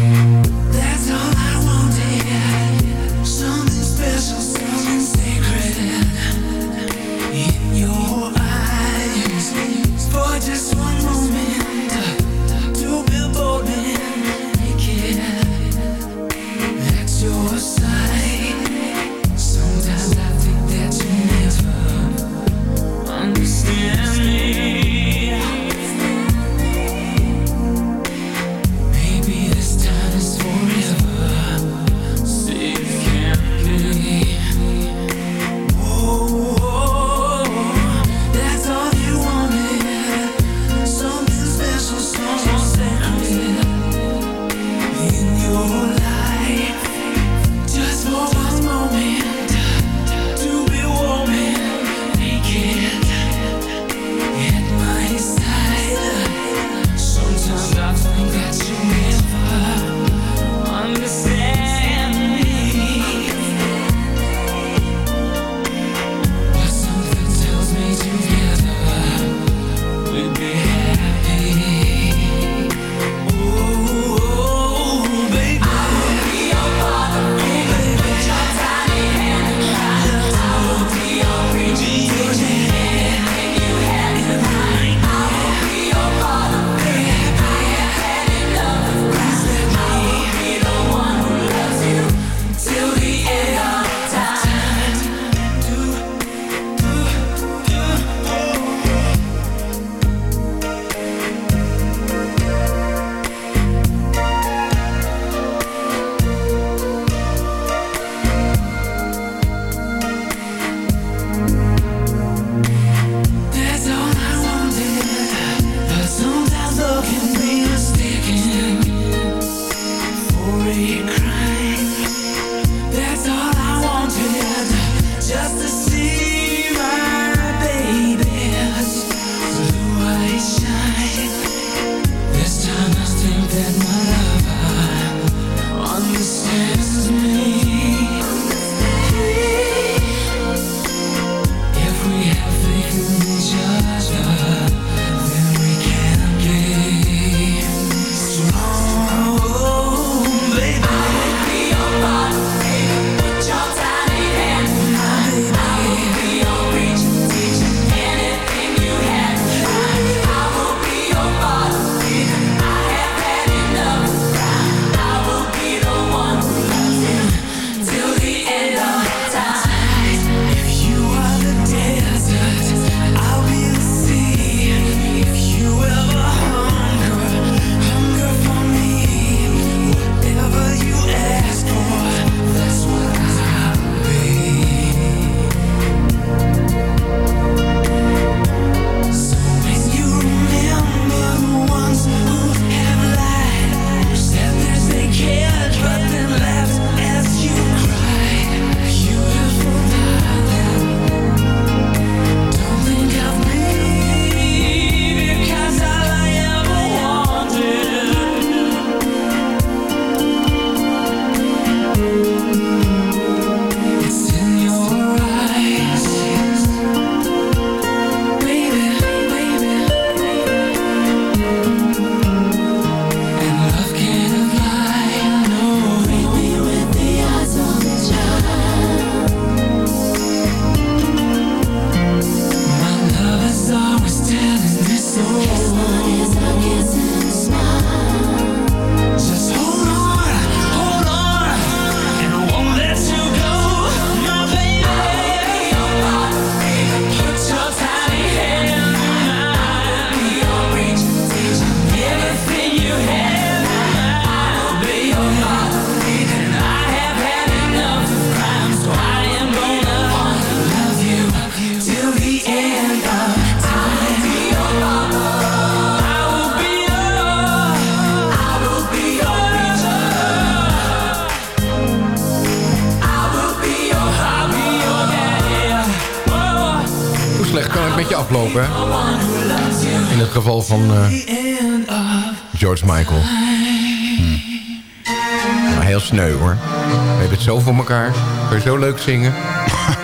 Zo leuk zingen.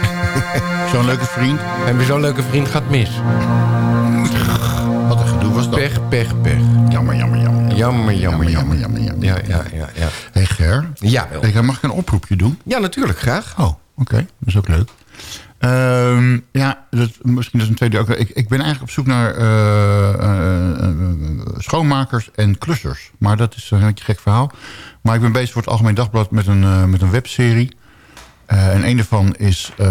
[LAUGHS] Zo'n leuke vriend. En bij zo'n leuke vriend gaat mis. Wat een gedoe was dat. Pech, pech, pech. Jammer, jammer, jammer. Jammer, jammer, jammer. jammer, jammer. Ja, ja, ja, ja. Hey Ger, Ja, hey, mag ik een oproepje doen? Ja, natuurlijk, graag. Oh, oké. Dat is ook leuk. Ehm, ja, dat, misschien is een tweede ook. Ik, ik ben eigenlijk op zoek naar eh, eh, eh, schoonmakers en klussers. Maar dat is een beetje gek verhaal. Maar ik ben bezig voor het Algemeen Dagblad met een, met een webserie. Eh, en een daarvan is... eh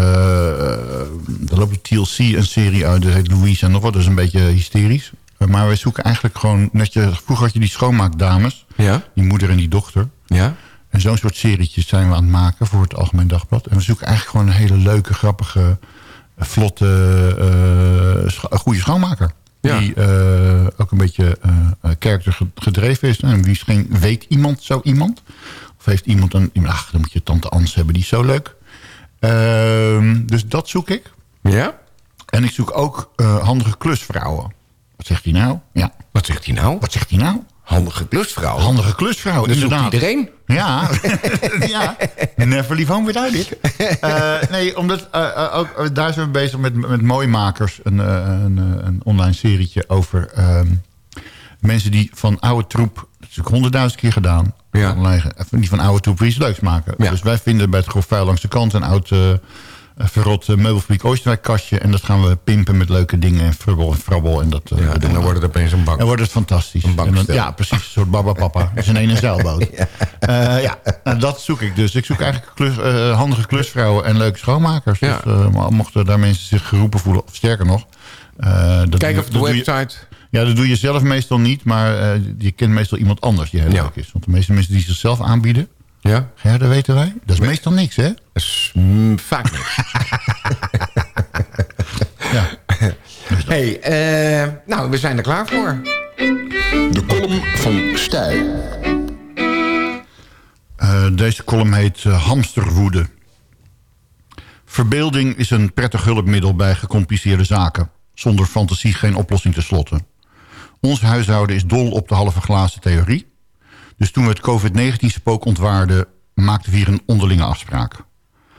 er loopt op TLC een serie uit. Dat heet Louise en nog wat. Dat is een beetje hysterisch. Eh, maar wij zoeken eigenlijk gewoon... Net je, vroeger had je die schoonmaakdames. Ja? Die moeder en die dochter. Ja? En zo'n soort serietjes zijn we aan het maken voor het Algemeen Dagblad. En we zoeken eigenlijk gewoon een hele leuke, grappige, vlotte, scho- goede schoonmaker. Ja. Die ook een beetje karakter ge- gedreven is. En wie geen, weet iemand zo iemand? Of heeft iemand een... Ach, dan moet je tante Ans hebben, die is zo leuk. Ehm, dus dat zoek ik. Ja? En ik zoek ook eh, handige klusvrouwen. Wat zegt hij nou? Ja. Wat zegt hij nou? Wat zegt hij nou? Handige klusvrouw. Handige klusvrouwen, Dat zoekt inderdaad. iedereen. Ja, [LAUGHS] ja. Never leave home without it. Eh, nee, omdat eh, ook, daar zijn we bezig met, met Mooimakers. Een, een, een online serietje over ehm, mensen die van oude troep... Dat is ook honderdduizend keer gedaan. Ja. Online, eh, die van oude troep iets leuks maken. Ja. Dus wij vinden bij het Grof Vuil langs de kant... een oud eh, verrot uh, meubelfabriek Oostenrijk kastje. En dat gaan we pimpen met leuke dingen en frubbel en frabbel. En, dat, Ja, en dan wordt het opeens een bank. Dan wordt het fantastisch. Een En dan- ja, precies. Een soort Baba Papa. [LAUGHS] Dat is een ene zeilboot. ja. ja, nou, dat zoek ik dus. Ik zoek eigenlijk klus, handige klusvrouwen en leuke schoonmakers. Dus, mo- mochten daar mensen zich geroepen voelen, of sterker nog... Kijk op de website. Ja, dat doe je zelf meestal niet, maar eh, je kent meestal iemand anders die heel Ja. leuk is. Want de meeste mensen die zichzelf aanbieden, Ja? ja, dat weten wij, dat is meestal niks, hè? Dat is mm, vaak niks. [LAUGHS] Ja. [LAUGHS] hey, eh, nou, we zijn er klaar voor. De column van Stijl. Eh, deze column heet Hamsterwoede. Verbeelding is een prettig hulpmiddel bij gecompliceerde zaken. Zonder fantasie geen oplossing te slotten. Ons huishouden is dol op de halve glazen theorie. Dus toen we het COVID-19-spook ontwaarden... maakten we hier een onderlinge afspraak.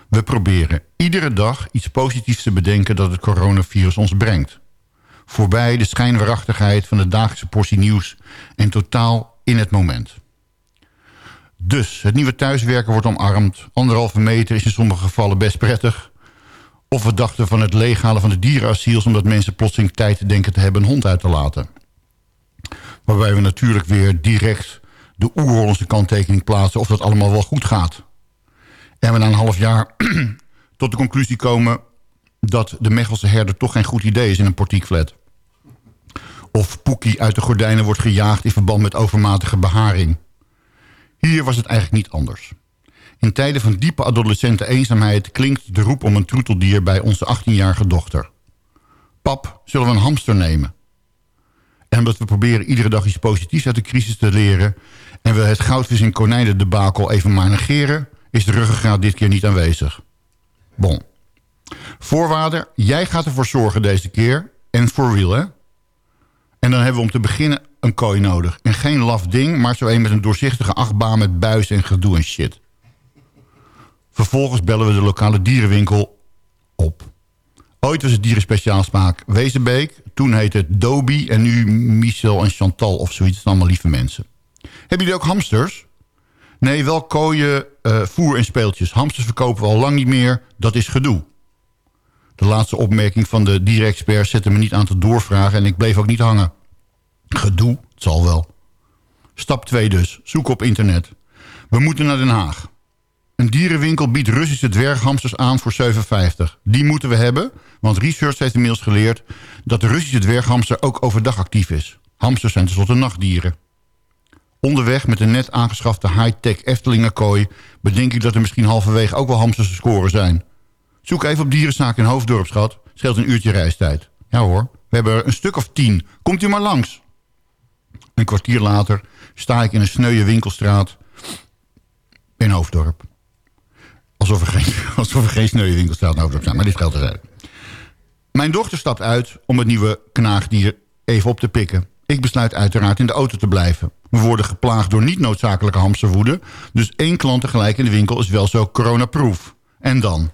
We proberen iedere dag iets positiefs te bedenken... dat het coronavirus ons brengt. Voorbij de schijnwaarachtigheid van de dagelijkse portie nieuws... en totaal in het moment. Dus, het nieuwe thuiswerken wordt omarmd. Anderhalve meter is in sommige gevallen best prettig. Of we dachten van het leeghalen van de dierenasiels... omdat mensen plotseling tijd denken te hebben een hond uit te laten. Waarbij we natuurlijk weer direct de oerhollandse kanttekening plaatsen... of dat allemaal wel goed gaat. En we na een half jaar [CLEARS THROAT] tot de conclusie komen... dat de Mechelse herder toch geen goed idee is in een portiekflat. Of Poekie uit de gordijnen wordt gejaagd... in verband met overmatige beharing. Hier was het eigenlijk niet anders. In tijden van diepe adolescente eenzaamheid... klinkt de roep om een troeteldier bij onze 18-jarige dochter. Pap, zullen we een hamster nemen? En omdat we proberen iedere dag iets positiefs uit de crisis te leren... en we het goudvis en konijnen debakel even maar negeren... is de ruggengraat dit keer niet aanwezig. Bon. Voorwaarde, jij gaat ervoor zorgen deze keer. En voor real, hè? En dan hebben we om te beginnen een kooi nodig. En geen laf ding, maar zo een met een doorzichtige achtbaan... met buis en gedoe en shit. Vervolgens bellen we de lokale dierenwinkel op. Ooit was het dierenspeciaalsmaak Wezenbeek. Toen heette het Dobie en nu Michel en Chantal of zoiets. Allemaal lieve mensen. Hebben jullie ook hamsters? Nee, wel kooien, eh, voer en speeltjes. Hamsters verkopen we al lang niet meer. Dat is gedoe. De laatste opmerking van de dierexpert zette me niet aan te doorvragen... en ik bleef ook niet hangen. Gedoe, het zal wel. Stap 2 dus, zoek op internet. We moeten naar Den Haag. Een dierenwinkel biedt Russische dwerghamsters aan voor 7,50. Die moeten we hebben, want research heeft inmiddels geleerd... dat de Russische dwerghamster ook overdag actief is. Hamsters zijn tenslotte nachtdieren. Onderweg met een net aangeschafte high-tech Eftelingenkooi... bedenk ik dat er misschien halverwege ook wel hamsters te scoren zijn. Zoek even op dierenzaak in Hoofddorp, schat. Scheelt een uurtje reistijd. Ja hoor, we hebben er een stuk of tien. Komt u maar langs. Een kwartier later sta ik in een sneuwe winkelstraat in Hoofddorp. Alsof er geen, [LAUGHS] alsof er geen Hoofddorp zijn, maar dit geldt er Mijn dochter stapt uit om het nieuwe knaagdier even op te pikken. Ik besluit uiteraard in de auto te blijven. We worden geplaagd door niet noodzakelijke hamsterwoede... dus één klant tegelijk in de winkel is wel zo coronaproof. En dan?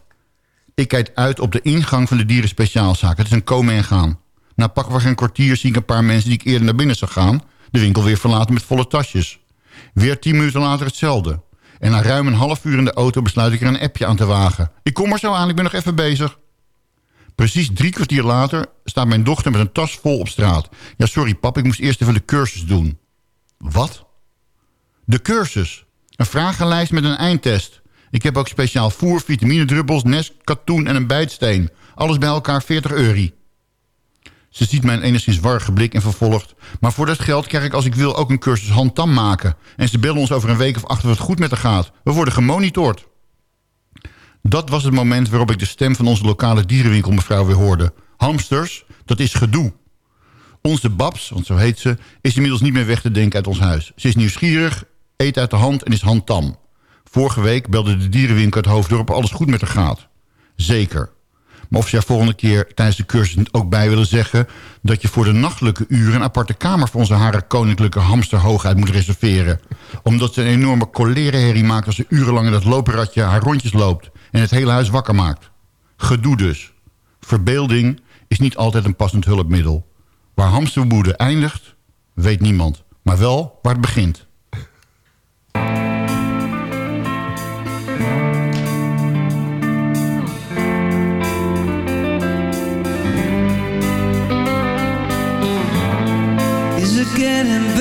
Ik kijk uit op de ingang van de dierenspeciaalzaak. Het is een komen en gaan. Na pakken we een kwartier zie ik een paar mensen die ik eerder naar binnen zag gaan... de winkel weer verlaten met volle tasjes. Weer tien minuten later hetzelfde. En na ruim een half uur in de auto besluit ik er een appje aan te wagen. Ik kom er zo aan, ik ben nog even bezig. Precies drie kwartier later staat mijn dochter met een tas vol op straat. Ja, sorry pap, ik moest eerst even de cursus doen. Wat? De cursus. Een vragenlijst met een eindtest. Ik heb ook speciaal voer, vitaminedruppels, nest, katoen en een bijtsteen. Alles bij elkaar 40 euro. Ze ziet mijn enigszins warrige blik en vervolgt... maar voor dat geld krijg ik als ik wil ook een cursus handtam maken. En ze bellen ons over een week of acht of het goed met haar gaat. We worden gemonitord. Dat was het moment waarop ik de stem van onze lokale dierenwinkelmevrouw weer hoorde. Hamsters, dat is gedoe. Onze Babs, want zo heet ze, is inmiddels niet meer weg te denken uit ons huis. Ze is nieuwsgierig, eet uit de hand en is handtam. Vorige week belde de dierenwinkel uit Hoofddorp alles goed met haar gaat. Zeker. Maar of ze haar volgende keer tijdens de cursus ook bij willen zeggen... dat je voor de nachtelijke uren een aparte kamer... voor onze hare koninklijke hamsterhoogheid moet reserveren. Omdat ze een enorme cholerenherrie maakt... als ze urenlang in dat loopradje haar rondjes loopt... en het hele huis wakker maakt. Gedoe dus. Verbeelding is niet altijd een passend hulpmiddel. Waar hamsterwoede eindigt, weet niemand. Maar wel waar het begint. Getting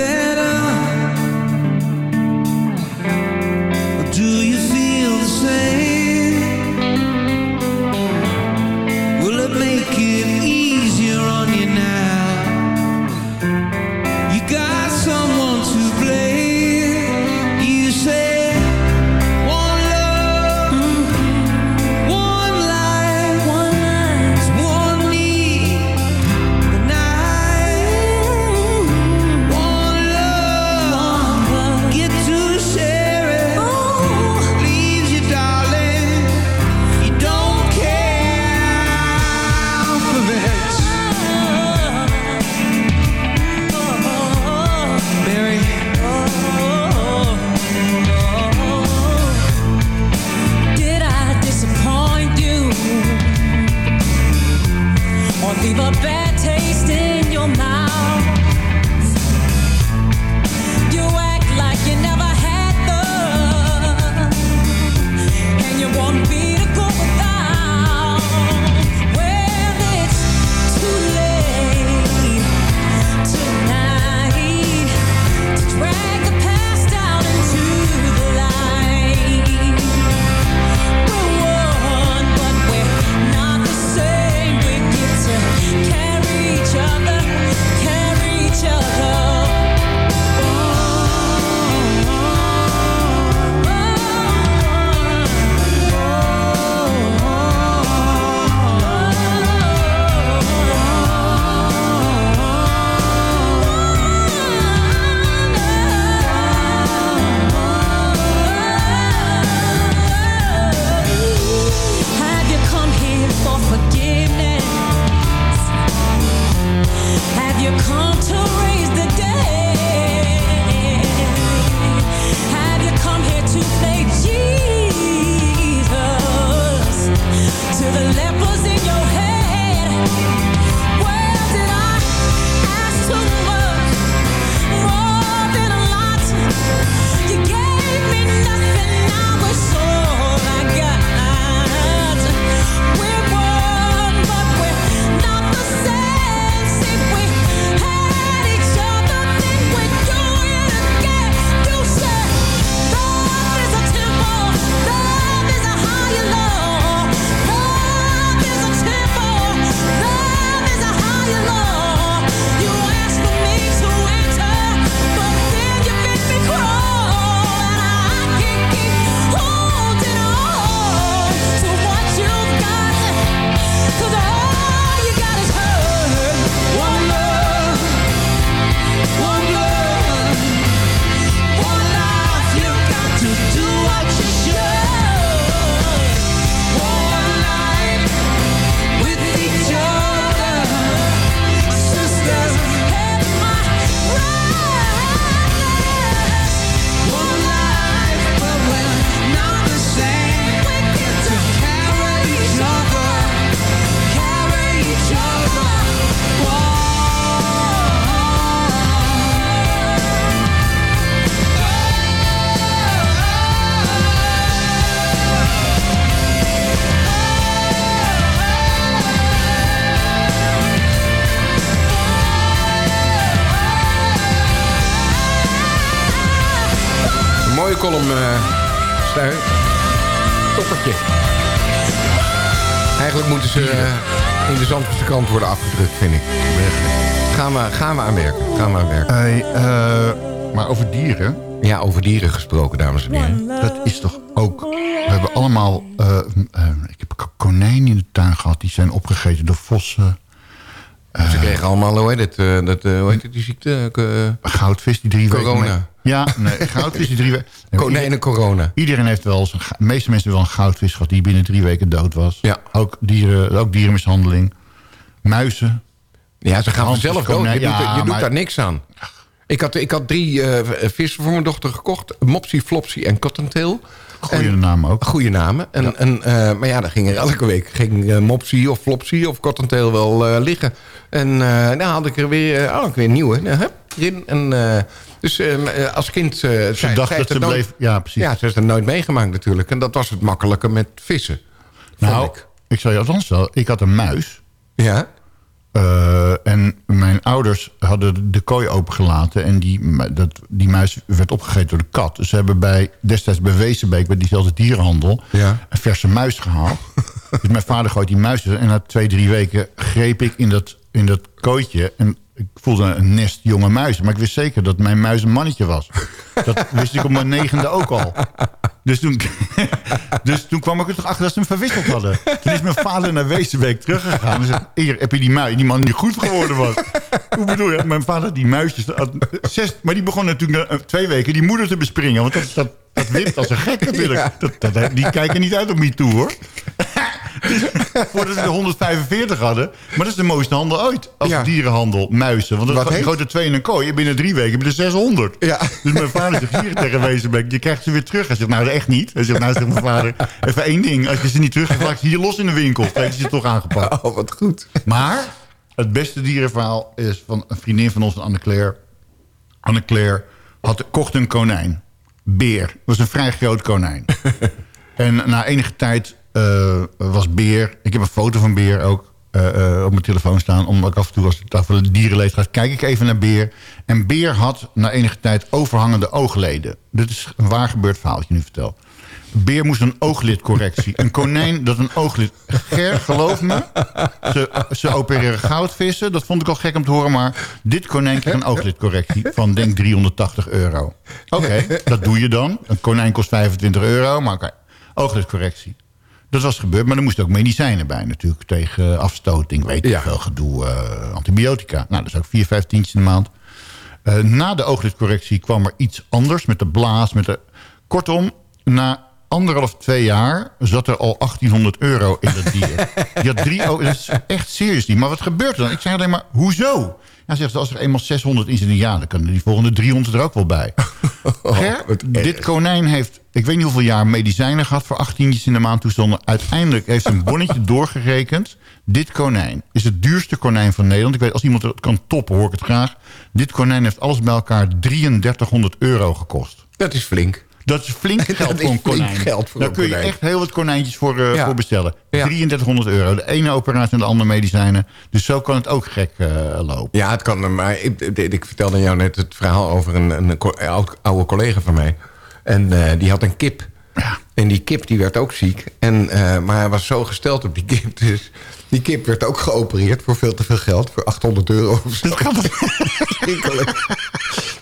Krant worden afgedrukt, vind ik. Gaan we, gaan we aan werken. Gaan we aan werken. Hey, eh, maar over dieren, Ja, over dieren gesproken, dames en heren. dat is toch ook... We hebben allemaal... eh, eh, ik heb konijnen in de tuin gehad. Die zijn opgegeten door vossen. Ze kregen allemaal, hoe heet het, dat, eh, hoe heet het die ziekte? Goudvis die drie Corona. weken... mee- Ja, nee, goudvis die drie weken... [LAUGHS] Konijnen corona. Iedereen heeft wel eens... De meeste mensen hebben wel een goudvis gehad... die binnen drie weken dood was. Ja. Ook, dieren, ook dierenmishandeling. Muizen. Ja, ze gaan vanzelf dood. Je, doet, er- je doet daar niks aan. Ik had, ik had drie eh, vissen voor mijn dochter gekocht. Mopsy, Flopsy en Cottontail. Goeie En- naam ook. Goede namen. En, en, eh, maar ja, dan ging er elke week ging, eh, Mopsy of Flopsy of Cottontail wel liggen. En nou had ik er weer, had ik weer een nieuwe. Nou, hup, erin. En, dus eh, als kind... zij- Ze dacht zij dat ze bleef... Ja, precies. Ja, ze heeft het nooit meegemaakt natuurlijk. En dat was het makkelijke met vissen. nou, ik. ik. zal je althans wel... Ik had een muis. Ja? Eh, en mijn ouders hadden de kooi opengelaten. En die, dat, die muis werd opgegeten door de kat. Dus ze hebben bij, destijds bij Wezenbeek, bij diezelfde dierenhandel... Ja. een verse muis gehaald. [LAUGHS] dus mijn vader gooit die muis. En na twee, drie weken greep ik in dat, in dat kooitje... en ik voelde een nest jonge muizen. Maar ik wist zeker dat mijn muis een mannetje was. [LAUGHS] Dat wist ik op mijn negende ook al. Dus toen, [LAUGHS] dus toen kwam ik er toch achter dat ze hem verwisseld hadden. Toen is mijn vader naar Wezenbeek teruggegaan. En zei, hier, heb je die muis, die man die goed geworden was. Hoe bedoel je? Mijn vader die muisjes... had zes, maar die begon natuurlijk na, eh, twee weken die moeder te bespringen. Want dat, dat, dat wint als een gek natuurlijk. Ja. Dat, dat, die kijken niet uit op me toe hoor. [LAUGHS] Dus, voordat ze de 145 hadden. Maar dat is de mooiste handel ooit. Als Ja. dierenhandel, muizen. Want dat gooit er twee in een kooi. En binnen drie weken heb je er 600. Ja. Dus mijn vader zegt hier tegen Wezenbeek, je krijgt ze weer terug. Hij zegt, nou echt niet. Hij zegt, nou zegt mijn vader, even één ding. Als je ze niet terug hebt, laat hier los in de winkel. Dan heeft hij ze toch aangepakt. Oh, wat goed. Maar het beste dierenverhaal is van een vriendin van ons, Anne-Claire. Anne-Claire had, kocht een konijn. Beer. Dat was een vrij groot konijn. [LAUGHS] en na enige tijd eh, was Beer... Ik heb een foto van Beer ook eh, eh, op mijn telefoon staan. Omdat ik af en toe als ik over de dierenleed ga... kijk ik even naar Beer. En Beer had na enige tijd overhangende oogleden. Dit is een waar gebeurd verhaal dat je nu vertel. Beer moest een ooglidcorrectie. Een konijn dat een ooglid... Ger, geloof me. Ze, ze opereren goudvissen. Dat vond ik al gek om te horen. Maar dit konijn kreeg een ooglidcorrectie van denk 380 euro. Oké, dat doe je dan. Een konijn kost 25 euro. Maar oké, ooglidcorrectie. Dat was gebeurd, maar er moesten ook medicijnen bij natuurlijk. Tegen afstoting, weet ik Ja. veel, gedoe, eh, antibiotica. Nou, dat is ook 4, 5 tientjes in de maand. Eh, na de ooglidcorrectie kwam er iets anders met de blaas. Met de... Kortom, na anderhalf, twee jaar zat er al 1800 euro in dat dier. [LAUGHS] Die had drie ogen. Dat is echt serieus niet. Maar wat gebeurt er dan? Ik zei alleen maar, hoezo? Ja, zegt ze, als er eenmaal 600 in zit, ja, dan kunnen die volgende 300 er ook wel bij. [LAUGHS] Ger, erg. dit konijn heeft, ik weet niet hoeveel jaar medicijnen gehad voor 18 in de maand toestonden. Uiteindelijk heeft ze een bonnetje [LAUGHS] doorgerekend. Dit konijn is het duurste konijn van Nederland. Ik weet, als iemand het kan toppen, hoor ik het graag. Dit konijn heeft alles bij elkaar 3300 euro gekost. Dat is flink. Dat is flink [LAUGHS] geld voor een flink konijn. geld voor Daar een kun je echt heel wat konijntjes voor, eh, Ja. voor bestellen. Ja. 3300 euro. De ene operatie en de andere medicijnen. Dus zo kan het ook gek eh, lopen. Ja, het kan. Maar ik, ik, ik vertelde jou net het verhaal over een, een oude collega van mij. En eh, die had een kip. En die kip die werd ook ziek. En, eh, maar hij was zo gesteld op die kip. [LAUGHS] Dus die kip werd ook geopereerd voor veel te veel geld. Voor 800 euro of zo.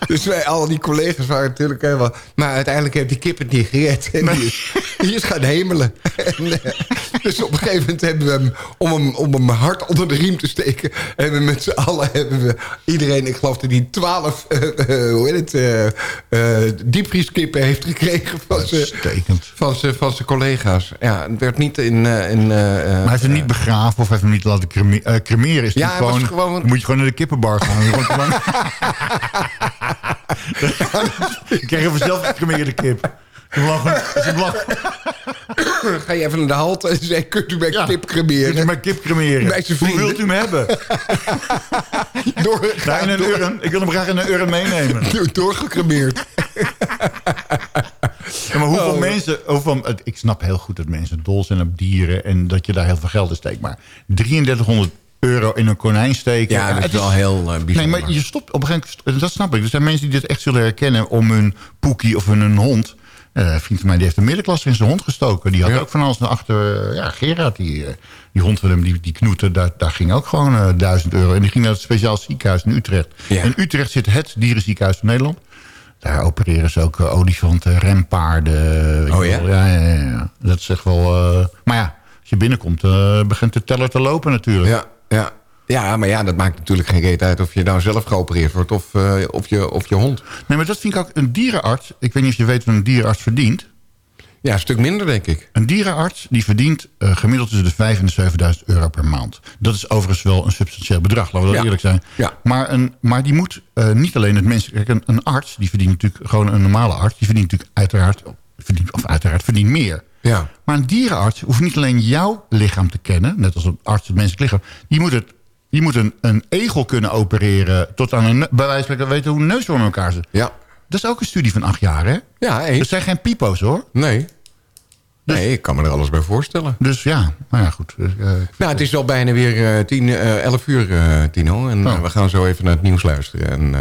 Dus wij, al die collega's waren natuurlijk helemaal... Maar uiteindelijk heeft die kip het niet gered. En die, is, die is gaan hemelen. En, eh, dus op een gegeven moment hebben we hem... Om hem, om hem hard onder de riem te steken... hebben we met z'n allen... Hebben we iedereen, ik geloof dat hij twaalf... eh, eh, hoe heet het? eh, diepvrieskippen heeft gekregen van zijn van van collega's. Ja, het werd niet in... in Maar hij hem niet begraven heeft hem niet laten creme- eh, cremeren. Is Ja, gewoon, moet je gewoon naar de kippenbar gaan. [LAUGHS] Ik krijg je vanzelf een gecremeerde kip. Ze lachen- ze lachen. Ga je even naar de halte en zei... Kunt u mijn Ja. kip Kunt u cremeren? mijn kip cremeren? Bij zijn Hoe wilt u hem hebben? [LAUGHS] Door, Nou, in een door- urn. Ik wil hem graag in een urn meenemen. [LAUGHS] door- doorgecremeerd. Ja, maar hoeveel Oh. mensen... Hoeveel, ik snap heel goed dat mensen dol zijn op dieren... en dat je daar heel veel geld in steekt. Maar 3300 euro in een konijn steken... Ja, dat is het wel heel uh, bijzonder. Nee, maar je stopt op een gegeven moment... Dat snap ik. Er zijn mensen die dit echt zullen herkennen om hun poekie of hun hond. Eh, een vriend van mij die heeft de middenklasse in zijn hond gestoken. Die had Ja. ook van alles naar achter. eh, ja, Gerard, die, eh, die hond van hem, die, die knoeten, daar, daar ging ook gewoon eh, 1000 euro. En die ging naar het speciaal ziekenhuis in Utrecht. Ja. In Utrecht zit het dierenziekenhuis van Nederland. Daar opereren ze ook eh, olifanten, rempaarden. Oh ja? Ja, ja, ja. Dat is echt wel... eh, maar ja, als je binnenkomt, eh, begint de teller te lopen natuurlijk. Ja, ja. ja, maar ja, dat maakt natuurlijk geen reet uit... of je nou zelf geopereerd wordt of, of, je, of je hond. Nee, maar dat vind ik ook een dierenarts. Ik weet niet of je weet wat een dierenarts verdient. Ja, een stuk minder, denk ik. Een dierenarts die verdient eh, gemiddeld tussen de 5 en de 7000 euro per maand. Dat is overigens wel een substantieel bedrag, laten we Ja. eerlijk zijn. Ja. Maar, een, maar die moet eh, niet alleen het mensen... Kijk, een, een arts, die verdient natuurlijk gewoon een normale arts... die verdient natuurlijk uiteraard, verdient, of uiteraard verdient meer. Ja. Maar een dierenarts hoeft niet alleen jouw lichaam te kennen... net als een arts het menselijk lichaam... die moet, het, die moet een, een egel kunnen opereren... tot aan een, bij wijze van spreken weten hoe een neusworm in elkaar zit. Ja. Dat is ook een studie van acht jaar, hè? Ja, Dat eens. zijn geen pipo's, hoor. Nee. Nee, ik kan me er alles bij voorstellen. Dus ja, nou ja, goed. Eh, Nou, het is wel bijna weer eh, tien, eh, 11 uur, Tino. En Oh. we gaan zo even naar het nieuws luisteren. En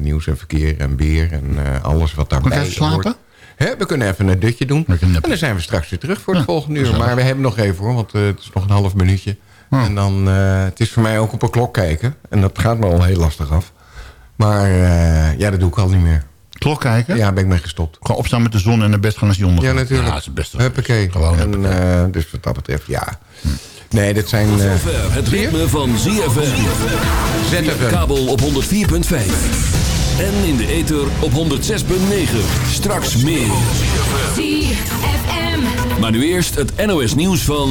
nieuws en verkeer en weer en alles wat daarbij slapen? hoort. Hè, we kunnen even een dutje doen. En dan zijn we straks weer terug voor het Ja, volgende uur. Maar we hebben nog even hoor, want het is nog een half minuutje. Oh. En dan, het is voor mij ook op een klok kijken. En dat gaat me al heel lastig af. Maar ja, dat doe ik al niet meer. Klok kijken? Ja, ben ik mee gestopt. Gewoon opstaan met de zon en naar bed gaan als die ondergaat. Ja, natuurlijk. Ja, dat is het beste. Huppakee. Gewoon en, eh, dus wat dat betreft, ja. Nee, dit zijn... eh het ritme van ZFM. ZFM. Kabel op 104.5. En in de ether op 106.9. Straks meer. ZFM. Maar nu eerst het NOS nieuws van...